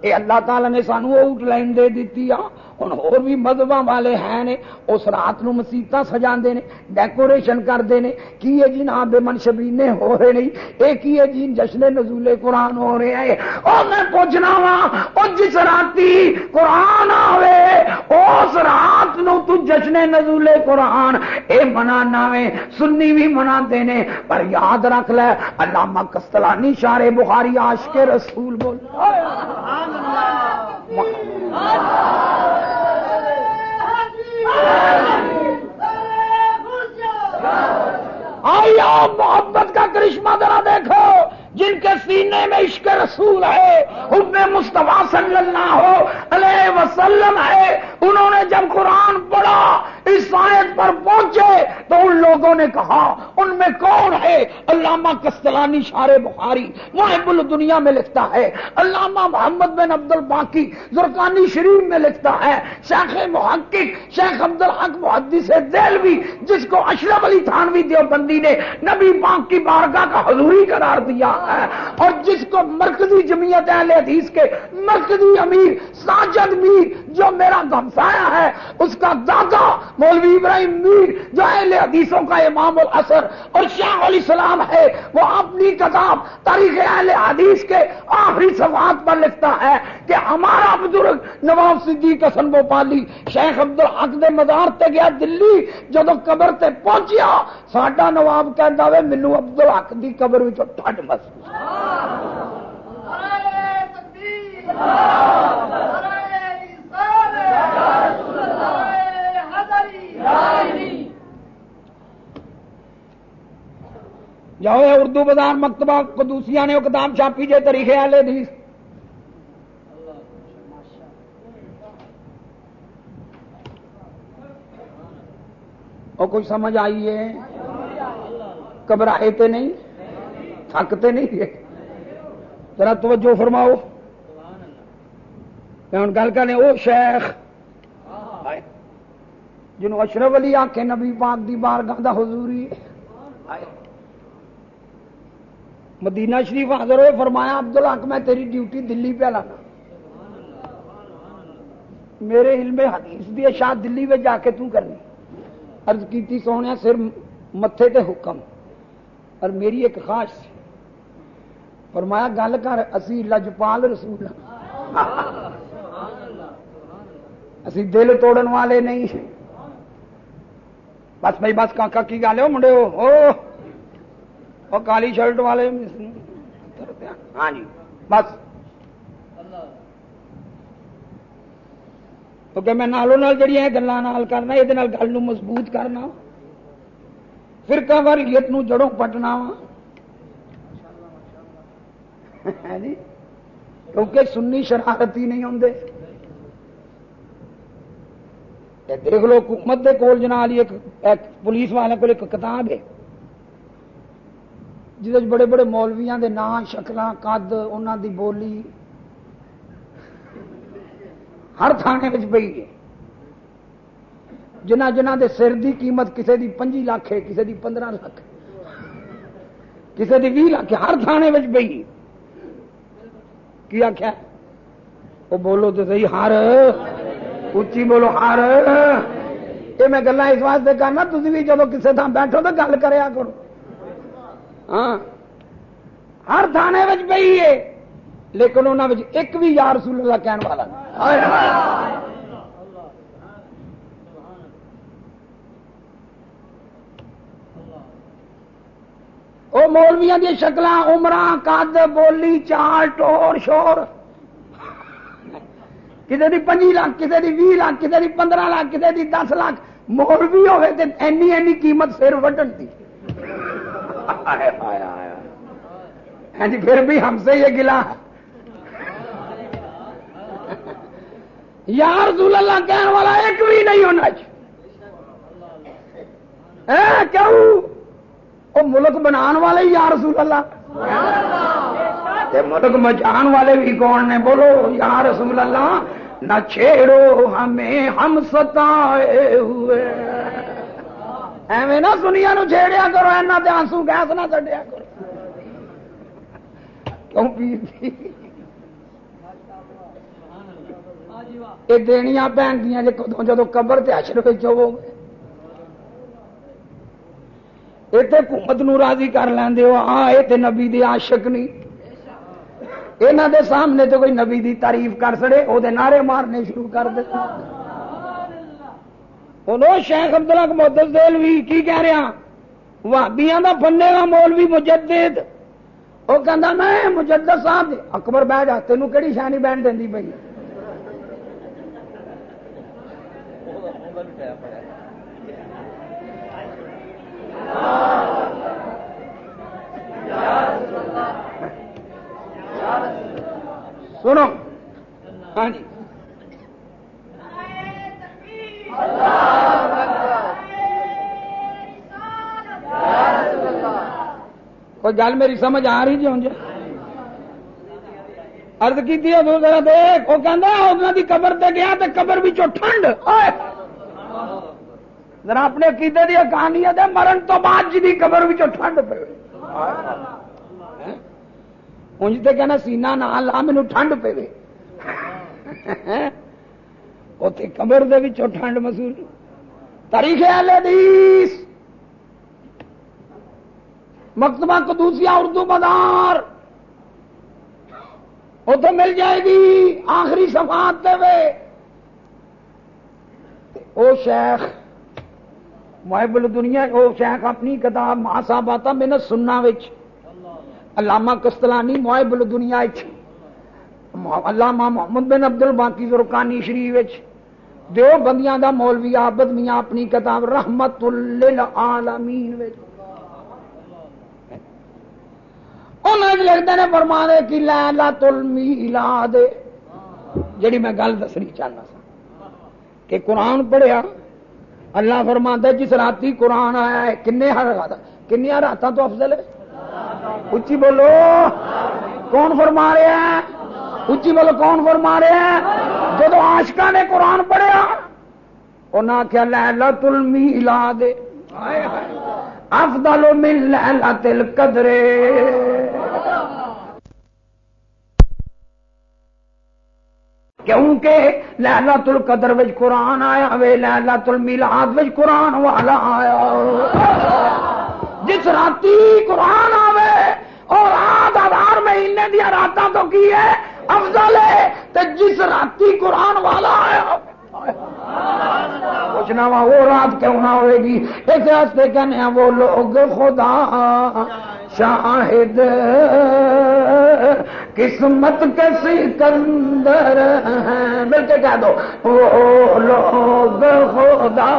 اے اللہ تعالی نے سانو آؤٹ لائن دے دیتی آ۔ ہوں ہو مذہب والے ہیں نے اس رات نو مسیطا سجا نے ڈیکوریشن کرتے ہیں کی ہے جی نہ بے منشبینے ہو رہے نہیں؟ یہ کی ہے جی جشن نزولے قرآن ہو رہے ہیں؟ اور میں پوچھنا وا اور جس راتی قرآن آوے اس رات نو تو جشن نزولے قرآن اے منانا وے سنی بھی منا دینے پر یاد رکھ لے علامہ کستلانی شارے بخاری عاشق رسول بول۔ آئیو محبت کا کرشمہ ذرا دیکھو، جن کے سینے میں عشق رسول ہے ان میں مصطفیٰ صلی اللہ علیہ وسلم ہے، انہوں نے جب قرآن پڑھا اس آیت پر پہنچے تو ان لوگوں نے کہا، ان میں کون ہے؟ علامہ کستلانی شار بخاری محب الدنیا میں لکھتا ہے۔ علامہ محمد بن عبد الباقی زرکانی شریف میں لکھتا ہے۔ شیخ محقق، شیخ عبد الحق محدث دہلوی، جس کو اشرف علی تھانوی دیوبندی نے نبی پاک کی بارگاہ کا حضوری قرار دیا ہے اور جس کو مرکزی جمعیت اہل حدیث کے مرکزی امیر ساجد میر جو میرا گمسایا ہے، اس کا دادا مولوی ابراہیم میر جو اہل حدیثوں کا امام الاثر اور شاہ علیہ السلام ہے وہ اپنی کتاب تاریخ اہل حدیث کے آخری صفحات پر لکھتا ہے کہ ہمارا بزرگ نواب صدیق حسن بوپالی شیخ عبد الحق دے مدار تے گیا دلی جدو قبر تے پہنچیا ساڈا نواب کہندا وے مینوں عبد الحق دی قبر وچ ٹھڈ محسوس جاؤ اردو بدان مکتبہ قدوسیہ نے کتاب چھاپی جی تاریخ والے دی اور کوئی سمجھ آئی ہے؟ گھبرائے تو نہیں؟ تھکتے نہیں ہے؟ ذرا توجہ فرماؤ۔ ہوں گل کرنے وہ شیخ جنہوں اشرف علی آخے نبی پاک دی بار گاہ حضوری مدینہ شریف حاضر ہوئے فرمایا عبد الحق میں تیری ڈیوٹی دلی پہ لانا۔ میرے علم حدیث دی اشاعت دلی میں جا کے تو کرنی۔ عرض کیتی سونے سر متھے تے حکم۔ اور میری ایک خاص فرمایا گل کر اسی لجپال رسول اسی دل توڑن والے نہیں بس بھائی بس کاکا کی گل ہے منڈے وہ کالی شرٹ والے ہاں جی۔ بس۔ کیونکہ میں نالوں نال جڑی گلوں کرنا یہ گل مضبوط کرنا۔ فرقہ واریت نو جڑوں پٹنا وا۔ جی۔ کیونکہ سنی شرارتی دیکھ لو، حکومت دے کول جنا ایک پولیس والے کو ایک کتاب ہے۔ جس بڑے بڑے مولویاں دے نام شکل قد انہوں دی بولی ہر تھانے پی ہے۔ جنہ جنہ دے سر دی قیمت کسے دی پنجی لاکھ ہے، کسے دی پندرہ لاکھ کسے دی بھی لاکھ ہر تھانے میں پی کی آخیا وہ بولو تو صحیح، ہر اچھی بولو، ہر۔ یہ میں گلا اس واسطے کرنا تھی بھی جب کسی تھان بیٹھو تو گل کریا کرو۔ ہاں۔ ہر تھانے پی ہے، لیکن انہوں ایک بھی یار رسول اللہ کہنے والا۔ وہ مولویا دی شکل امر کد بولی، چال، ٹور، شور۔ کسی دی پنجی لاکھ کسی دی بھی لاکھ کسی دی پندرہ لاکھ کسی دی دس لاکھ مولوی ہوئے تو اینی اینی قیمت سر وڈن کی ہاں جی پھر بھی ہم سے یہ گلا۔ ہے یار رسول اللہ کہنے والا ایک بھی نہیں ہونا کیوں؟ وہ ملک بنا والے یا رسول اللہ۔ ہے ملک مچان والے بھی کون نے؟ بولو، یا رسول اللہ، نہ چھیڑو ہمیں، ہم ستا ہوئے۔ ایویں نہ سنیا نو چھیڑیا کرو ایسا آنسو گیس نہ چڈیا کرو۔ کیوں پی یہ دنیا بھن دیا جدو قبر تے اشرف چو اتنے حکومت نو راضی کر لین ہو۔ ہاں یہ نبی دی عاشق نہیں یہاں دے سامنے تو کوئی نبی دی تعریف کر سڑے وہ نعرے مارنے شروع کر دے۔ بولو شیخ ابد الگ محدت دل بھی کی کہہ رہا ہاں؟ وابیاں دا بننے کا مولوی مجدد۔ وہ کہہ میں مجدد صاحب اکبر بہ جا، تینوں کہڑی شانی بہن دینی پی سنو۔ ہاں جی۔ کوئی گل میری سمجھ آ رہی جی ہوں جی؟ ارد کی ذرا دیکھ۔ وہ کہہ دی قبر تے گیا تو قبر بھی ٹھنڈ۔ ذرا اپنے عقیدے دیا کہانی ہے مرن تو بعد جی قبر بھی ٹھنڈ پہ انج تو کہنا سینا نہ لا مینو ٹھنڈ پے اتے قبر دے ٹھنڈ محسوس تاریخ حدیث مکتبہ قدوسیہ اردو بازار اتنے مل جائے گی آخری سفات دے او شیخ محب دنیا او شیخ اپنی کتاب ماسا باتا میں سننا علامہ کستلانی محب دنیا علامہ محمد بن ابد الباقی زرکانی شریف دیو بندیاں دا مولوی آبد میاں اپنی کتاب رحمت للعالمین لکھتے ہیں فرمانے کی لا تل میلا دے جڑی میں گل دسنی چاہنا سا کہ قرآن پڑھیا، اللہ فرما جس راتی قرآن آیا ہے، کنے کنیا راتوں تو افضل ہے؟ اچھی بولو۔ کون فرما رہا ہے اچھی بولو، کون فرما رہا ہے جب آشکا نے قرآن پڑھیا انہیں آخیا لا تل میلا دے افضل من لیلۃ القدر۔ کیونکہ لیلۃ القدر وچ قرآن آیا، وے لیلۃ المیلاد وچ قرآن والا آیا۔ جس راتی قرآن آوے اور رات ہزار مہینے دیا راتاں تو کی ہے؟ افضل ہے تے جس راتی قرآن والا آیا پوچھنا وا وہ رات کیوں نہ ہوئے گی؟ اس واسطے کہنے وہ لوگ خدا شاہد قسمت کے سکندر ہیں۔ مل کے کہہ دو، وہ لوگ خدا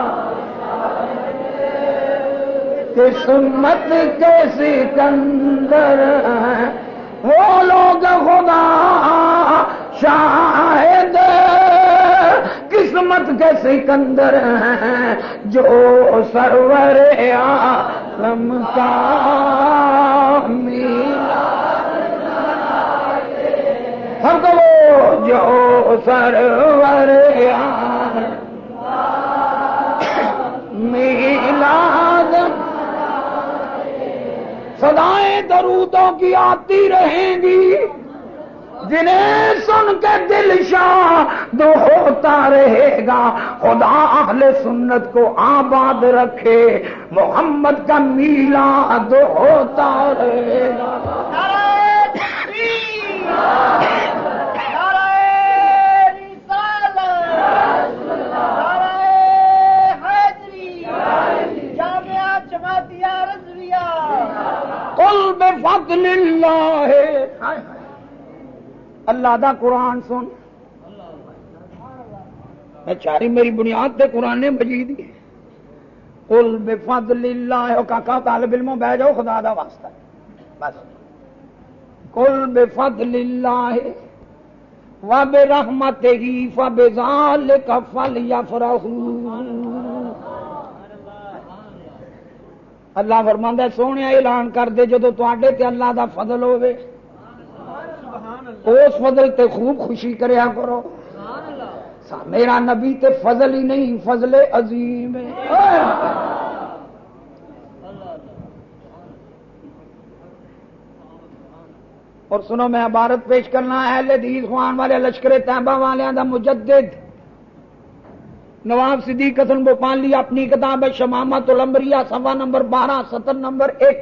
قسمت کے سکندر ہیں وہ لوگ خدا شاہد قسمت کے سکندر ہیں جو سرور عالم کا میلا ہم کو جو سرور میلاد سدائیں درودوں کی آتی رہیں گی۔ جنہیں سن کے دل شاہ دو ہوتا رہے گا۔ خدا اہل سنت کو آباد رکھے۔ محمد کا میلا دو ہوتا رہے گا۔ کل بے فضل اللہ اللہ دا قرآن سن۔ میں چاری میری بنیاد تے قرآن مجید کل بے فضل اللہ کاکا طالب علم بہ جاؤ خدا دا واسطہ۔ بس۔ کل بے فضل اللہ و بے رحمت ہی بے ذال کا فل یا اللہ فرماندہ سونے اعلان کر دے جدو تے اللہ دا فضل ہوئے اس فضل تے خوب خوشی کریا کرو۔ میرا نبی تے فضل ہی نہیں فضل عظیم اور سنو میں عبارت پیش کرنا ہے لدیز خوان والے لشکر تیبہ والے دا مجدد۔ نواب صدیق حسن بوپالی اپنی کتاب ہے شمامت الامبریا سوا نمبر بارہ، ستر نمبر ایک،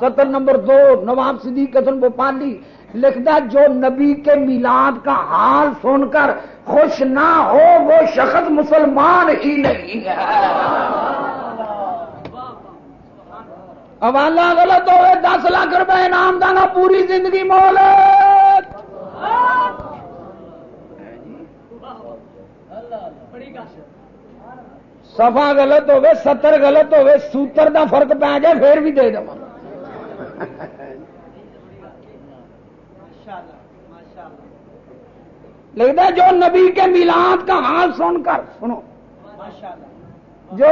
ستر نمبر دو، نواب صدیق حسن بوپالی لکھتا جو نبی کے میلاد کا حال سن کر خوش نہ ہو، وہ شخص مسلمان ہی نہیں ہے۔ حوالہ غلط ہوئے، دس لاکھ روپے انعام دانا، پوری زندگی مول سفا غلط ہوئے ستر غلط ہوئے سوتر دا فرق پی جائے پھر بھی دے دوں لگتا جو نبی کے میلاد کا حال سن کر سنو جو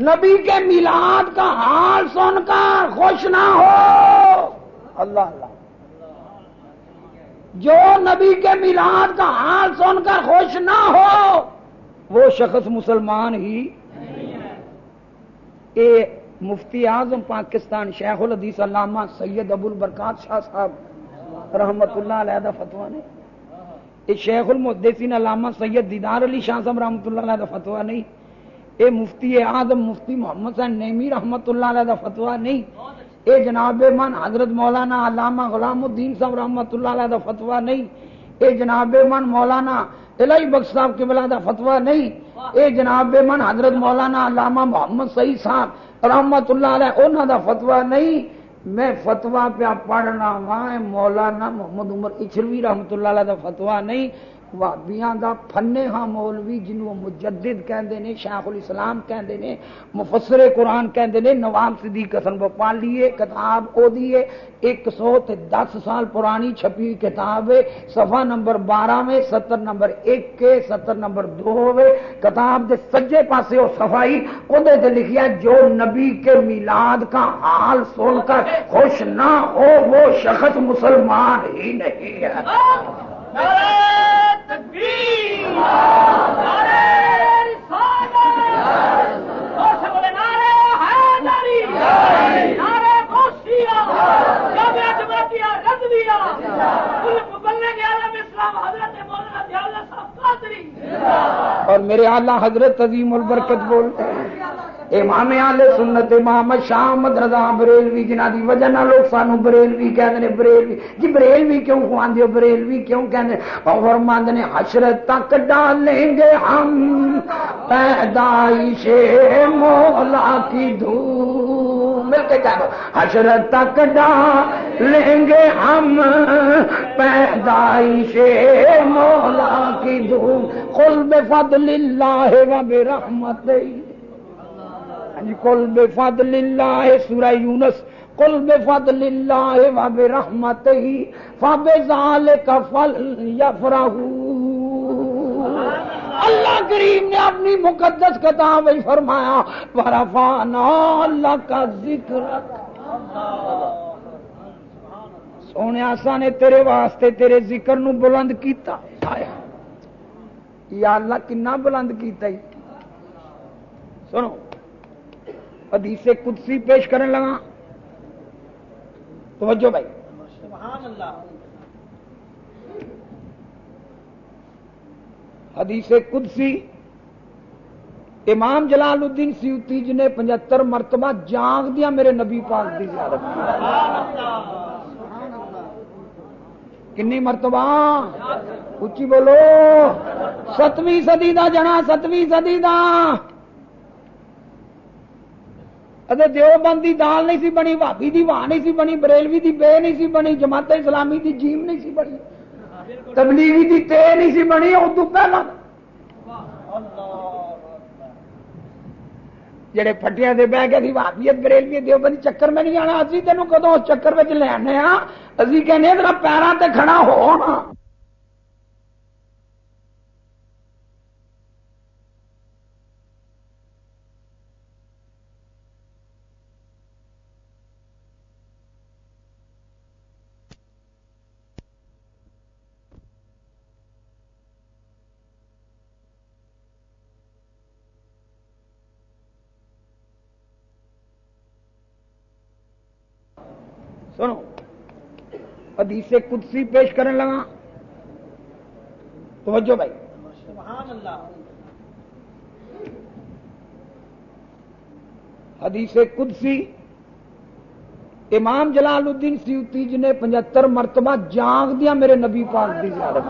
نبی کے میلاد کا حال سن کر خوش نہ ہو اللہ اللہ جو نبی کے میلاد کا حال سن کر خوش نہ ہو، وہ شخص مسلمان ہی اے مفتی اعظم پاکستان شیخ الحدیث علامہ سید ابو البرکات شاہ صاحب، رحمت اللہ علیہ فتوا نے۔ شیخ المحدثین علامہ سید دیدار علی شاہ صاحب رحمۃ اللہ علیہ فتوا نہیں۔ اے مفتی اعظم مفتی محمد صاحب نیمی، رحمت اللہ علیہ فتوا نہیں۔ اے جناب من حضرت مولانا علامہ غلام الدین صاحب رحمت اللہ علیہ فتوا نہیں۔ اے جناب من مولانا الہی بخش صاحب کے بلا فتوا نہیں۔ اے جناب من حضرت مولانا علامہ محمد سعید صاحب رحمت اللہ علیہ انہوں دا فتوا نہیں۔ میں فتوا پیا پڑھنا وا مولانا محمد عمر اچھلوی رحمت اللہ علیہ دا فتوا نہیں۔ وابیاں دا فنے ہاں مولوی جنوں مجدد کہندے نے، شیخ الاسلام کہندے نے، مفسر قرآن کہندے نے، نواب صدیق حسن بپال لیے کتاب او دیے ایک سو تے دس سال پرانی چھپی کتاب ہے، صفحہ نمبر بارہ میں، ستر نمبر ایک کے ستر نمبر دو میں کتاب دے سجے پاسے او صفائی ادھر تے لکھیا جو نبی کے میلاد کا حال سن کر خوش نہ ہو، وہ شخص مسلمان ہی نہیں ہے۔ اور میرے آلہ حضرت عظیم البرکت بولتے ہیں امام آلے سنت، امام شامد رضا بریلوی جنہ دی وجہ نہ لوگ سانو بریلوی کہتے ہیں بریلوی۔ جی بریلوی کیوں خوان دیو بریلوی کیوں کہتے ہیں اور فرماند نے، حشرت تک ڈالیں گے ہم، پیدائش مولا کی دھوم۔ مل کے کہہ دو، حشرت تک ڈالیں گے ہم، پیدائش مولا کی دھوم۔ قل بفضل اللہ و برحمتہ۔ جی، کل بے فضل اللہ سورہ یونس کل بے فضل اللہ و بے رحمت ہی فب زال کا اللہ کریم نے اپنی مقدس کتاب فرمایا ورفانا اللہ کا ذکر سونے آسا نے تیرے واسطے تیرے ذکر نو بلند کیتا یا اللہ کنا بلند کیتا ہی۔ سنو۔ حدیث قدسی پیش کرنے لگا۔ توجہ بھائی۔ حدیث قدسی۔ امام جلال الدین سیوتی جی نے پچہتر مرتبہ جانگ دیا میرے نبی پاک دی زیارت۔ کنی مرتبہ؟ اچھی بولو۔ ستویں صدی دا جنا، ستویں صدی دا۔ دیوبند دی دال نہیں سی بنی بھابی دی واہ نہیں سی بنی، بریلوی دی بے نہیں سی بنی، جماعت اسلامی دی جیم نہیں سی بنی، تبلیغی دی تے نہیں سی بنی ادو پہلا جڑے پٹیا دے بہ گئے بھابیت بریلوی دیوبندی چکر میں نہیں آنا، اسی تینوں کدو چکر میں لے ہاں؟ اسی کہنے تیرا پیروں تے کھڑا ہونا سنو حدیث قدسی پیش کرنے لگا۔ توجہ بھائی۔ حدیث قدسی۔ امام جلال الدین سیوتی جی نے پچہتر مرتبہ جانگ دیا میرے نبی پاک دی زیارت۔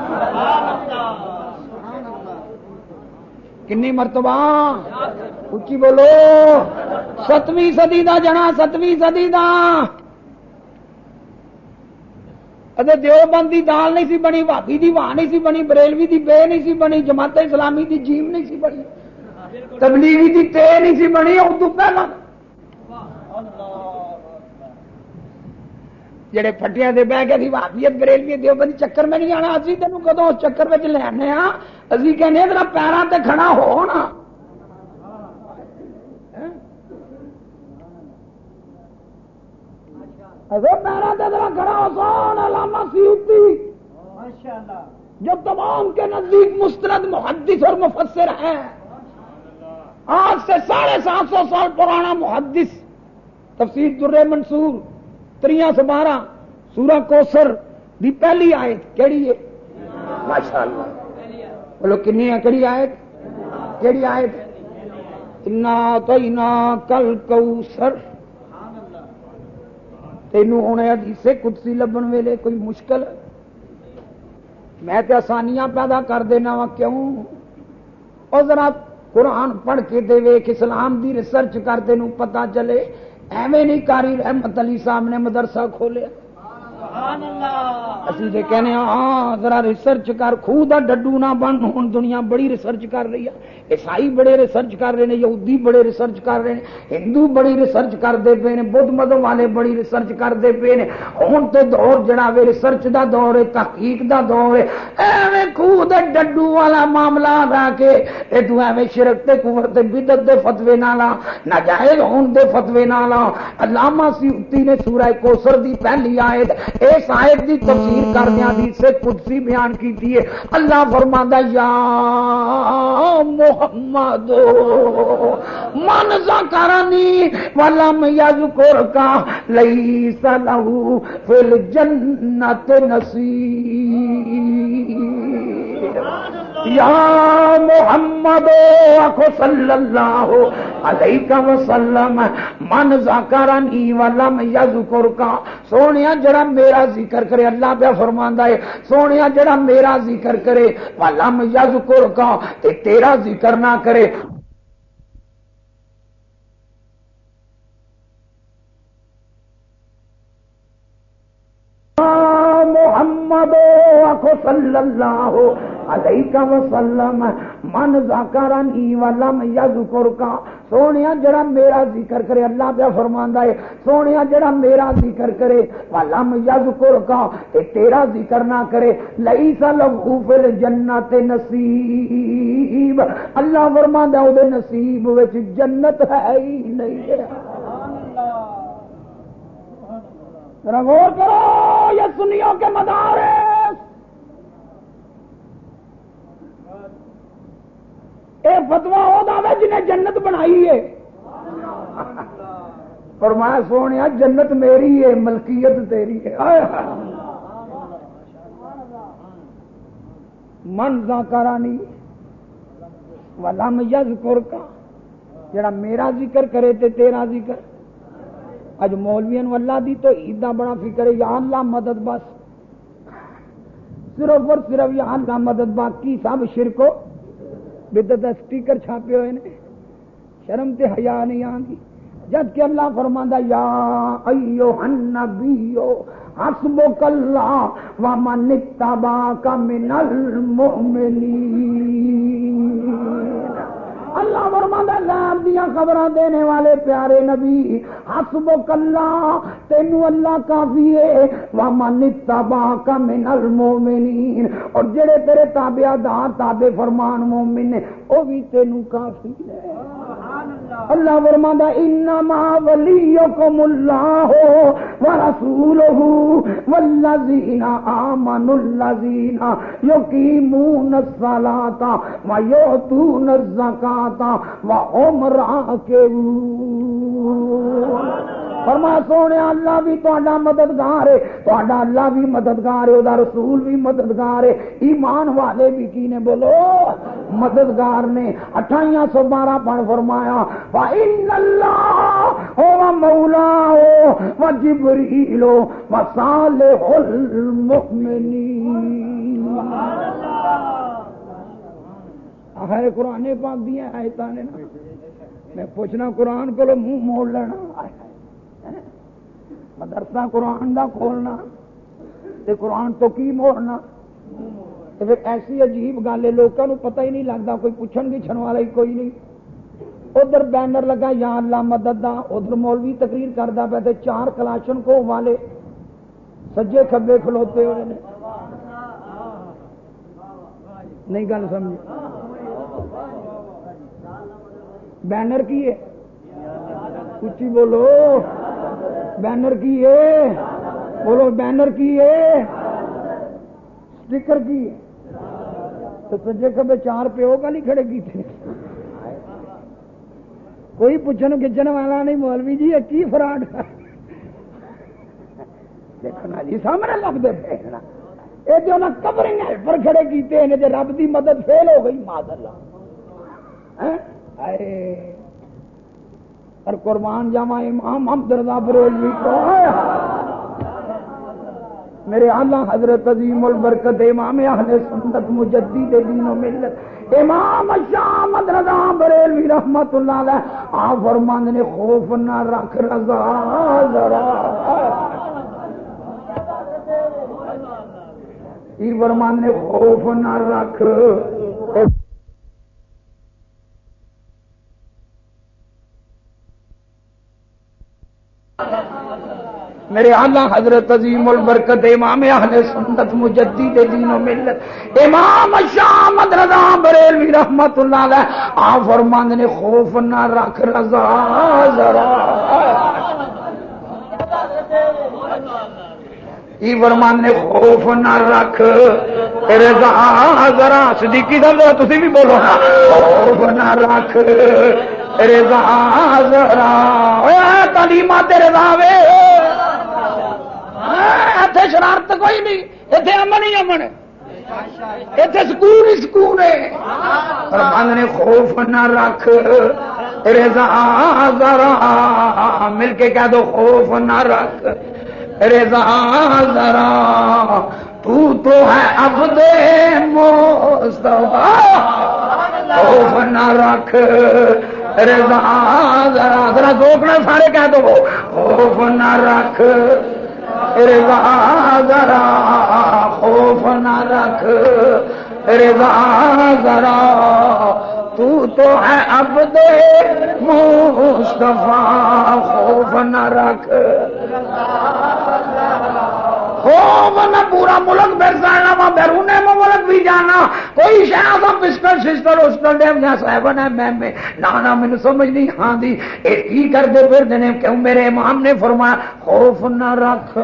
کنی مرتبہ؟ اچھی بولو۔ ستویں سدی دا جنا ستویں سدی دا۔ دیوبند دی دال نہیں سی بنی بھابی دی واہ نہیں سی بنی بریلوی دی بے نہیں سی بنی جماعت اسلامی دی جیم نہیں سی بنی تبلیغی دی تے نہیں سی بنی اردو پہلا جڑے پٹیا دے بہ گئے بھابیت بریلوی دیوبند چکر میں نہیں آنا اسی تینوں کدو چکر میں لے آنے ہاں اسی کہنے تیرا پیروں تے کھڑا ہونا علامہ سیوتی۔ جو تمام کے نزدیک مسترد محدث اور مفسر ہیں۔ آج سے ساڑھے سات سو سال پرانا محدث تفسیر در منصور تریاں سے بارہ سورہ کوسر دی پہلی آئے کیڑی ہے؟ ماشاء اللہ بولو کنی ہے کہڑی آئے کیڑی آئے تو کل کو سر تینوں ہوں حدیث کدسی لبن ویلے کوئی مشکل؟ میں تے آسانیاں پیدا کر دینا وا کیوں؟ اور ذرا قرآن پڑھ کے دے ویک اسلام دی ریسرچ کر تینوں پتا چلے، ایویں نہیں کاری رحمت علی صاحب نے مدرسہ کھولیا۔ اسی تے کہنے ہاں ذرا ریسرچ کر خو دا ڈڈو نہ بن ہوں دنیا بڑی ریسرچ کر رہی ہے۔ عیسائی بڑے ریسرچ کر رہے ہیں، یہودی بڑے ریسرچ کر رہے ہیں۔ ہندو بڑی ریسرچ کرتے پے نے بدھ مدم والے بڑی ریسرچ کرتے پے نے ہوں تو دور جڑا وے ریسرچ دا دور ہے، تحقیق دا دور ہے۔ ایویں خوہ دے ڈڈو والا معاملہ آ کے اے تو ایویں شرک تے کفر تے بدت دے فتوے نہ لا ناجائز ہون دے فتوے نہ لا علامہ سیوطی نے سورہ کوثر دی پہلی آیت اس آیت دی تفسیر کردیاں دی سے قدسی بیان کیتی ہے۔ اللہ فرماندا یا محمد، من ذکرنی ولم یذکر کا لیس له فی الجنت نصیب یا محمد صلی اللہ علیہ وسلم، من ذکرنی ولم یذکر کا سونیا جڑا میرا ذکر کرے، اللہ پہ فرماندا ہے، سونیا جڑا میرا ذکر کرے، ولم یذکر کا تے تیرا ذکر نہ کرے۔ محمد صلی اللہ علیہ وسلم، من ذکرنی ولم یذکر کا سونیا جڑا میرا ذکر کرے، اللہ پہ فرماندا ہے، سونیا جڑا میرا ذکر کرے ولم یذکر تے تیرا ذکر نہ کرے، لیس لہو فی الجنت نصیب۔ اللہ فرماندا او دے نصیب وچ جنت ہے ہی نہیں۔ سبحان اللہ۔ ذرا غور کرو، یہ سنیوں کے مدارس۔ اے فتوا وہ جنہیں جنت بنائی ہے۔ فرمایا سونے جنت میری ہے، ملکیت تیری ہے۔ آئے۔ آئے من ذاکرانی ولم یذکر کا جڑا میرا ذکر کرے تے تیرا ذکر۔ اج مولویاں اللہ دی تو عیداں بڑا فکر ہے، یا اللہ مدد بس صرف اور صرف یا اللہ مدد باقی سب شرکو بدت سٹیکر چھاپے ہوئے نے۔ شرم تے حیا نہیں آندی۔ جبکہ اللہ فرماندا یا ایو النبیو، حسبک اللہ و ومن اتبعک من المؤمنین۔ اللہ فرماندا غیب دیاں خبراں دینے والے پیارے نبی حسبک اللہ تینو اللہ کافی ہے وا ومن اتبعک من المؤمنین۔ اور جڑے تیرے تابعدار تابع فرمان مومن نے او بھی تینو کافی ہے۔ سبحان اللہ۔ اللہ فرماندا انما ولیکم اللہ ورسولہ والذین آمنوا الذین یقیمون الصلاۃ ویؤتون الزکاۃ وهم راکعون. فرمایا سونے، اللہ بھی تا مددگار ہے تا اللہ بھی مددگار ہے وہ رسول بھی مددگار ہے، ایمان والے بھی کی نے بولو؟ مددگار نے، اٹھائیاں سو بارہ پڑھ فرمایا مولا ہو و جبریل ہو و صالح آخر قرآن پاک دیا آیتاں نے میں پوچھنا قرآن کو منہ موڑ لینا۔ مدرسہ قرآن دا کھولنا تے قرآن تو کی موڑنا؟ تے پھر ایسی عجیب گل ہے لوگوں پتہ ہی نہیں لگتا کوئی پوچھن گچھن والا ہی کوئی نہیں۔ ادھر بینر لگا، یا اللہ مدد دا، ادھر مولوی تقریر کرتا پہ چار کلاشن کو والے سجے کبے کھلوتے ہوئے نے۔ نہیں گل سمجھ بینر کی ہے؟ اچھی بولو۔ بینر کی ہے؟ بولو بینر کی ہے؟ اسٹیکر کی ہے؟ تو سجے کبے چار پیو کا نہیں کھڑے کی تھے۔ کوئی پوچھن کچن والا نہیں، مولوی جی یہ کی فراڈ؟ دیکھنا جی سامنے لب دے پھیرنا یہ جو نہ کورنگ ہیلپر کھڑے کیتے ہیں جی رب دی مدد فیل ہو گئی ماد اللہ اور ہاں؟ قربان جاوا امام حمد رضا بریلوی کو میرے اعلیٰ حضرت عظیم البرکت امام اہل سنت مجدد دین و ملت امام شامد رضا بریلوی رحمت اللہ علیہ آ فرماند نے خوف نہ رکھ رضا، ذرا۔ فرماند نے خوف نہ رکھ۔ میرے آلہ حضرت عظیم البرکت امام اہل سنت مجدد دین و ملت، امام شامد رضا بریلوی رحمت اللہ علیہ، آپ فرماند نے خوف نہ رکھ رضا ذرا۔ ای فرمان نے خوف نہ رکھ رضا ذرا۔ صدیقی صاحب تھی بھی بولو۔ نا خوف نہ رکھ رضا ذرا۔ تعلیمات رضا وے۔ اتنے شرارت کوئی نہیں اتنے امن ہی امن اتنے سکون ہی سکون ہے۔ نے خوف نہ رکھ، رضا ذرا، مل کے کہہ دو خوف نہ رکھ۔ رضا ذرا، تو تو ہے اب دے خوف نہ رکھ، رضا ذرا۔ ذرا دوکنا سارے کہہ دو، خوف نہ رکھ۔ رضا ذرا خوف نہ رکھ۔ رضا ذرا، تو تو ہے اب دے مصطفیٰ، خوف نہ رکھ۔ خوف نہ پورا ملک پھر جانا وا بیرون ملک بھی جانا۔ کوئی شاید پسٹل سسٹل اسٹل ڈیم جہاں سیون ہے میں میں نانا مجھے سمجھ نہیں ہاں دی۔ اے، کی کر دے پھر دینے کیوں میرے امام نے فرمایا، خوف نہ رکھ۔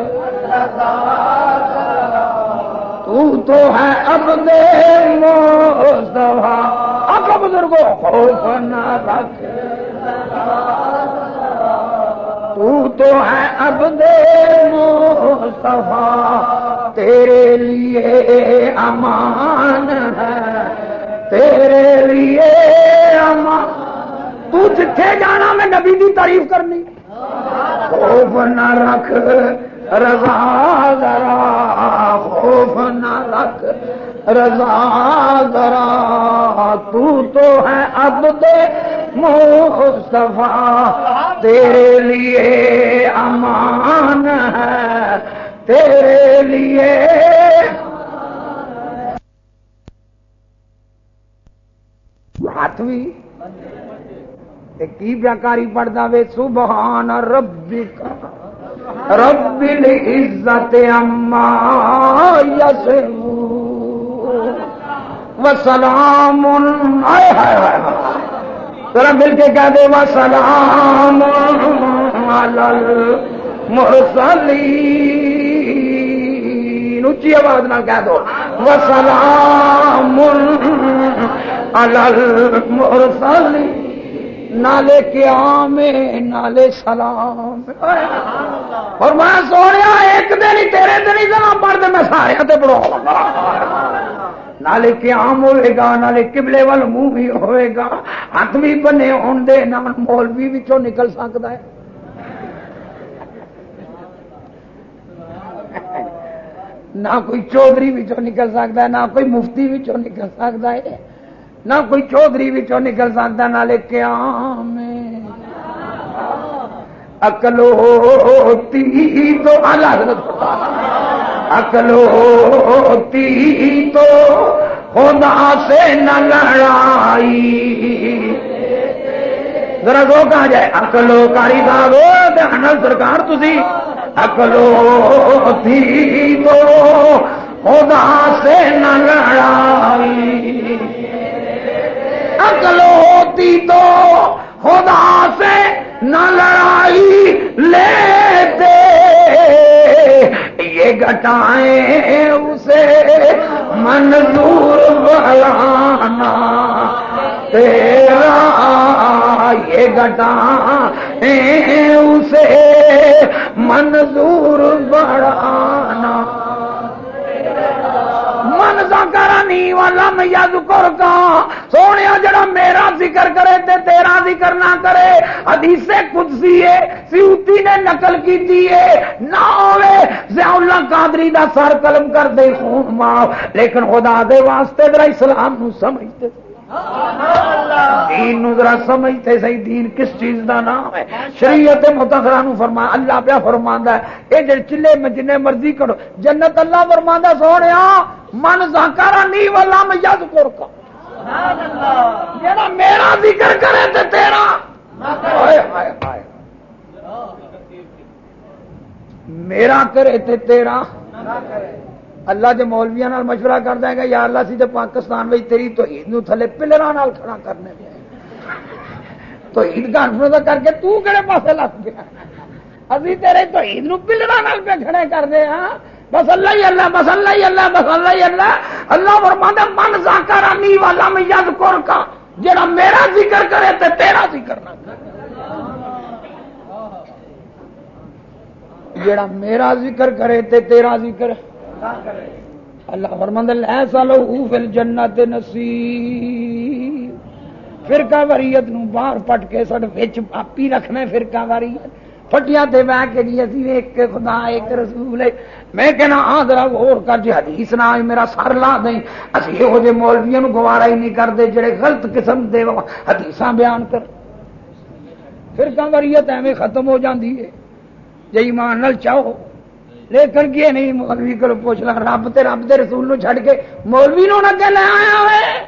تو تو ہے اب دے مصطفیٰ۔ اب بزرگوں، خوف نہ رکھ۔ تو تو ہے اب دے مصطفیٰ، تیرے لیے امان ہے۔ تیرے لیے امان۔ تو جتھے جانا میں نبی دی تعریف کرنی۔ خوف نہ رکھ، رضا ذرا۔ خوف نہ رکھ، رضا ذرا۔ تو تو ہے اب دے مصطفیٰ، تیرے لیے امان ہے۔ تیرے لیے۔ ہاتھ بھی۔ کی بیاکاری پڑھتا وے؟ سبحان ربی کا رب العزت اما یس وسلام ذرا مل کے کہہ دے وہ سلام۔ مرسلی اچھی آواز نہ کہہ دو۔ وہ سلام نالے قیام نالے سلام۔ اور میں سویا ایک دن ہی تیرے دن ہی سلام پڑھ دے، میں سارے پڑھا نالے قیام ہوئے گا، نالے قبلے وال منہ بھی ہوئے گا۔ ہاتھ بھی بنے ہون دے نہ مولوی بھی نکل سکتا ہے۔ نہ کوئی چودھری بھی نکل سکتا ہے، نہ کوئی مفتی بھی نکل سکتا ہے۔ نہ کوئی چودھری بھی نکل سکتا نہ نالے قیام اکلو ہوتی تو الگ اکلو ہوتی تو خدا سے نہ لڑائی۔ ذرا رو کہا جائے؟ اکلو کاری صاحب انل سرکار تھی اکلو ہوتی تو خدا سے نہ لڑائی عقل ہوتی تو خدا سے نہ لڑائی لیتے یہ گٹائیں اسے منظور بڑھانا تیرا یہ گٹائیں اسے منظور بڑھانا۔ من ذکرنی ولم یذکر کا۔ سونے جڑا میرا ذکر کرے تے تیرا ذکر نہ کرے، حدیث قدسی ہے، سیوتی نے نقل کی ہے۔ نہ ہوے ضیاء اللہ قادری دا سر قلم کر دے خون معاف لیکن خدا دے واسطے ذرا اسلام نو سمجھتے دین نو ذرا سمجھتے سی دین کس چیز دا نام ہے؟ شریعت متخرا نو فرما، اللہ پیا فرما ہے یہ جی چلے میں جن مرضی کرو، جنت اللہ فرما سونے من زاکارا نی والا میں یاد کور کا جا میرا ذکر کرے تے تیرا۔ میرا کرے تے تیرا۔ نہ کرے اللہ کے مولویا مشورہ کر دیں گا یا اللہ سی پاکستان میں تیری تو عید نو تھلے پلرا کھڑا کرنے دیا تو عید کانفرنس کر کے تو کہڑے پاس لگ گیا؟ ابھی تیرے تو عید نو پلرا پہ کھڑے کر دے ہاں؟ بس اللہ ہی اللہ، بس اللہ ہی اللہ، بس اللہ ہی اللہ۔ اللہ فرماتا من زاکر انی والا میں یاد کور کا، جڑا میرا ذکر کرے تے تیرا ذکر نہ کرے۔ جڑا میرا ذکر کرے تے تیرا ذکر اللہ فرمند ایسا لو فل جنت نسی فرقہ وریت نو باہر پٹ کے سڈ وچ آپی رکھنا فرقہ وریت پٹیاں تے بہ کے جی اسی ایک خدا، ایک رسول ہے۔ میں کہنا آ ذرا غور کر جی حدیث نہ آئے، میرا سر لا دیں۔ اسی یہو جے مولویوں گوارا ہی نہیں کرتے جڑے غلط قسم دے حدیثاں بیان کر۔ فرقہ وریت ایویں ختم ہو جاندی ہے۔ جی ایمان نال چاہو لیکن کی نہیں، مولوی کو پوچھ لا رب تے رب دے رسول نو چھڑ کے مولوی نو اگے لے آیا ہوئے۔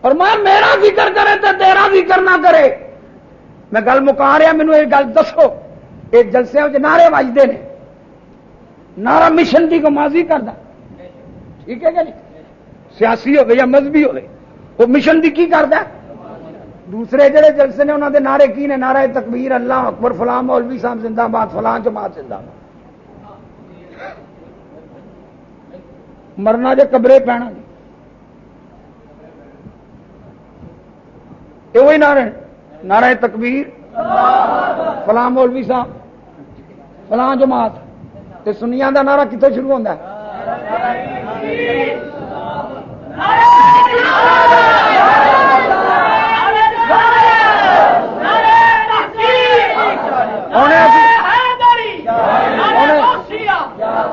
اور میں میرا ذکر کرے تے تیرا ذکر نہ کرے۔ میں گل مکا رہا مینو یہ گل دسو۔ یہ جلسے نعرے بجتے ہیں نعرہ مشن کی گمازی کرتا ٹھیک ہے کہ نہیں؟ سیاسی ہوگی یا مذہبی ہوگی وہ مشن کی کی کرتا دوسرے جڑے جلسے نے انہوں نے نعرے کی نے؟ نعرہ تکبیر، اللہ اکبر، فلاں مولوی صاحب زندہ باد، فلاں جماعت زندہ باد۔ مرنا جے قبرے پینا جی یہ وہی نعرے نعرہ تکبیر۔ فلاں مولوی صاحب۔ فلاں جماعت۔ تے سنیا دا نعرہ کتوں شروع ہوتا ہے؟ انہیں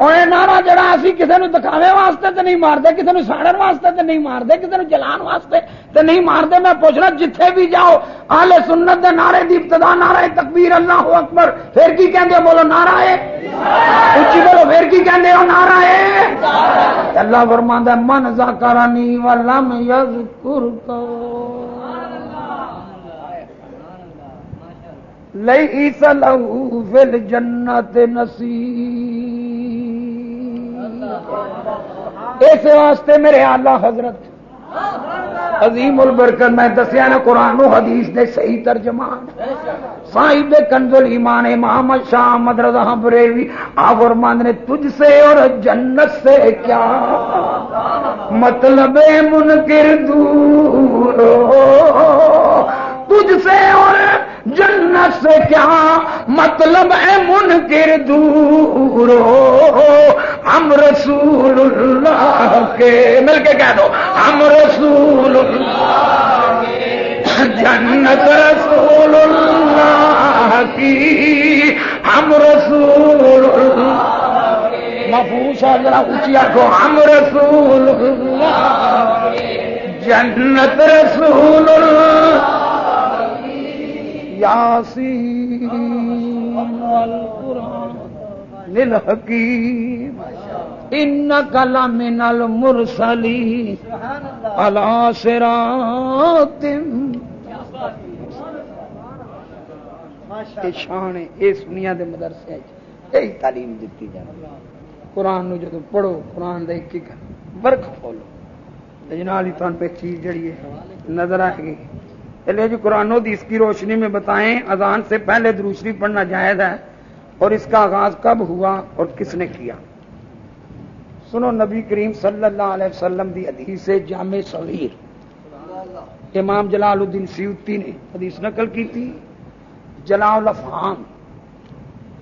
نعرہ جڑا اسی کسی نے دکھاوے واسطے تے نہیں مارتے کسی نے ساڑن واسطے تے نہیں مارتے کسی نے جلان واسطے تے نہیں مارتے، میں پوچھنا جتھے بھی جاؤ آلے سنت دے نعرے دی ابتدا، نعرہ تکبیر، اللہ اکبر، پھر کی کہندے بولو نعرہ ہے اچھی بولو، پھر کی کہندے ہو؟ نعرہ ہے اللہ فرماندا ہے، من ذکرانی ولم یذکر کو لئی لہو فل جنت نصیب. اس واسطے میرے آلہ حضرت، عظیم البرکت، میں دسیا نا قرآن و حدیث دے صحیح ترجمان صاحب کنزل ایمان امام شاہ احمد رضا بریلوی آور مند نے، تجھ سے اور جنت سے کیا مطلب منکر دور تجھ سے اور جنت سے کیا مطلب ہے منکر دور ہم رسول اللہ کے، مل کے کہہ دو، ہم رسول اللہ جنت رسول اللہ کی، ہم رسول مفوشا ذرا اونچی آخو ہم رسول اللہ جنت رسول اللہ یاسین. للحکیم انک لمن المرسلی علی صراط. شان اس دنیا دے مدرسے یہی تعلیم دیتی جائے قرآن نو جدو پڑھو، قرآن دے کی کر برک کھولو جنال ہی تھان پہ چیز جڑی ہے، نظر آئے گی چلیے جی قرآن حدیث کی روشنی میں بتائیں، اذان سے پہلے دروشری پڑھنا جائز ہے، اور اس کا آغاز کب ہوا اور کس نے کیا؟ سنو نبی کریم صلی اللہ علیہ وسلم دی حدیث جامع صغیر۔ امام جلال الدین سیوتی نے حدیث نقل کی تھی۔ جلال الفہام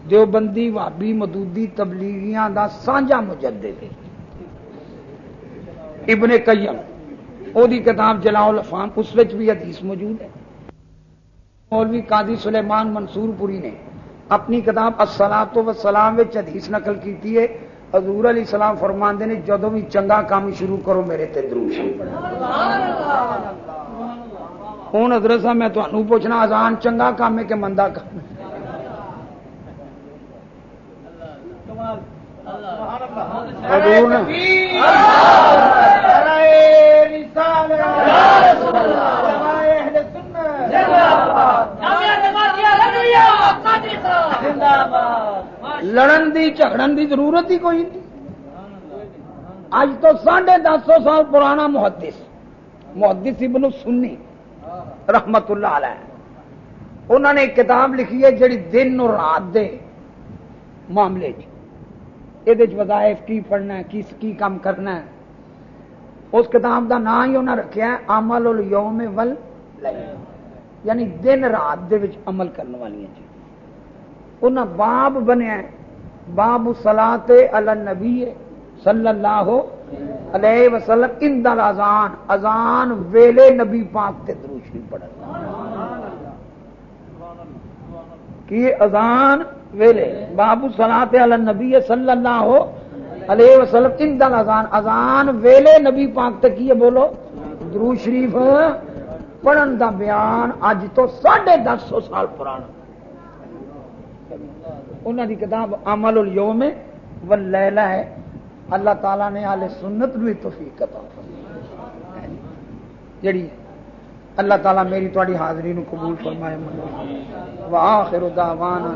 دیوبندی، وابی، مدودی، تبلیغیاں دا سانجا مجدد ابن قیم وہ کتاب جلاؤ الفام اس بھی حدیث موجود ہے۔ مولوی قادی سلیمان منصور پوری نے اپنی کتاب و سلام حدیث نقل کی ہے۔ حضور علی سلام فرما نے جدو بھی چنگا کام شروع کرو، میرے تے دروش ہوں حضرت صاحب، میں تمہیں پوچھنا آزان چنگا کام ہے کہ مندا کام ہے؟ حضور لڑن دی، جھگڑن دی ضرورت ہی کوئی نہیں۔ اج تو ساڑھے دس سو سال پرانا محدث محدث ابن سنی رحمت اللہ علیہ۔ انہوں نے ایک کتاب لکھی ہے، جڑی دن اور رات دے معاملے یہ وظائف کی پڑھنا ہے کس کی کام کرنا ہے اس کتاب دا نام ہی انہیں رکھا ہے عمل اليوم ول یعنی دن رات دے وچ عمل کرنے والی چیز انہیں باب بنیا ہے باب سلاط النبی صلی اللہ علیہ وسلم ان دل ازان ازان ویلے نبی پاک تے دروشی پڑھ کی ازان ویلے بابو سلاط النبی صلی اللہ ہو علیہ وسلم، ان دل ازان ازان ویلے نبی پاک تے کی بولو؟ درو شریف، پڑھن دا بیان اج تو ساڑھے دس سو سال پرانا۔ انہوں دی کتاب عمل اليوم واللیلہ ہے۔ اللہ تعالیٰ نے آل سنت بھی توفیق عطا جڑی اللہ تعالیٰ میری تواڈی حاضری نو قبول فرمائے وآخر دعوانا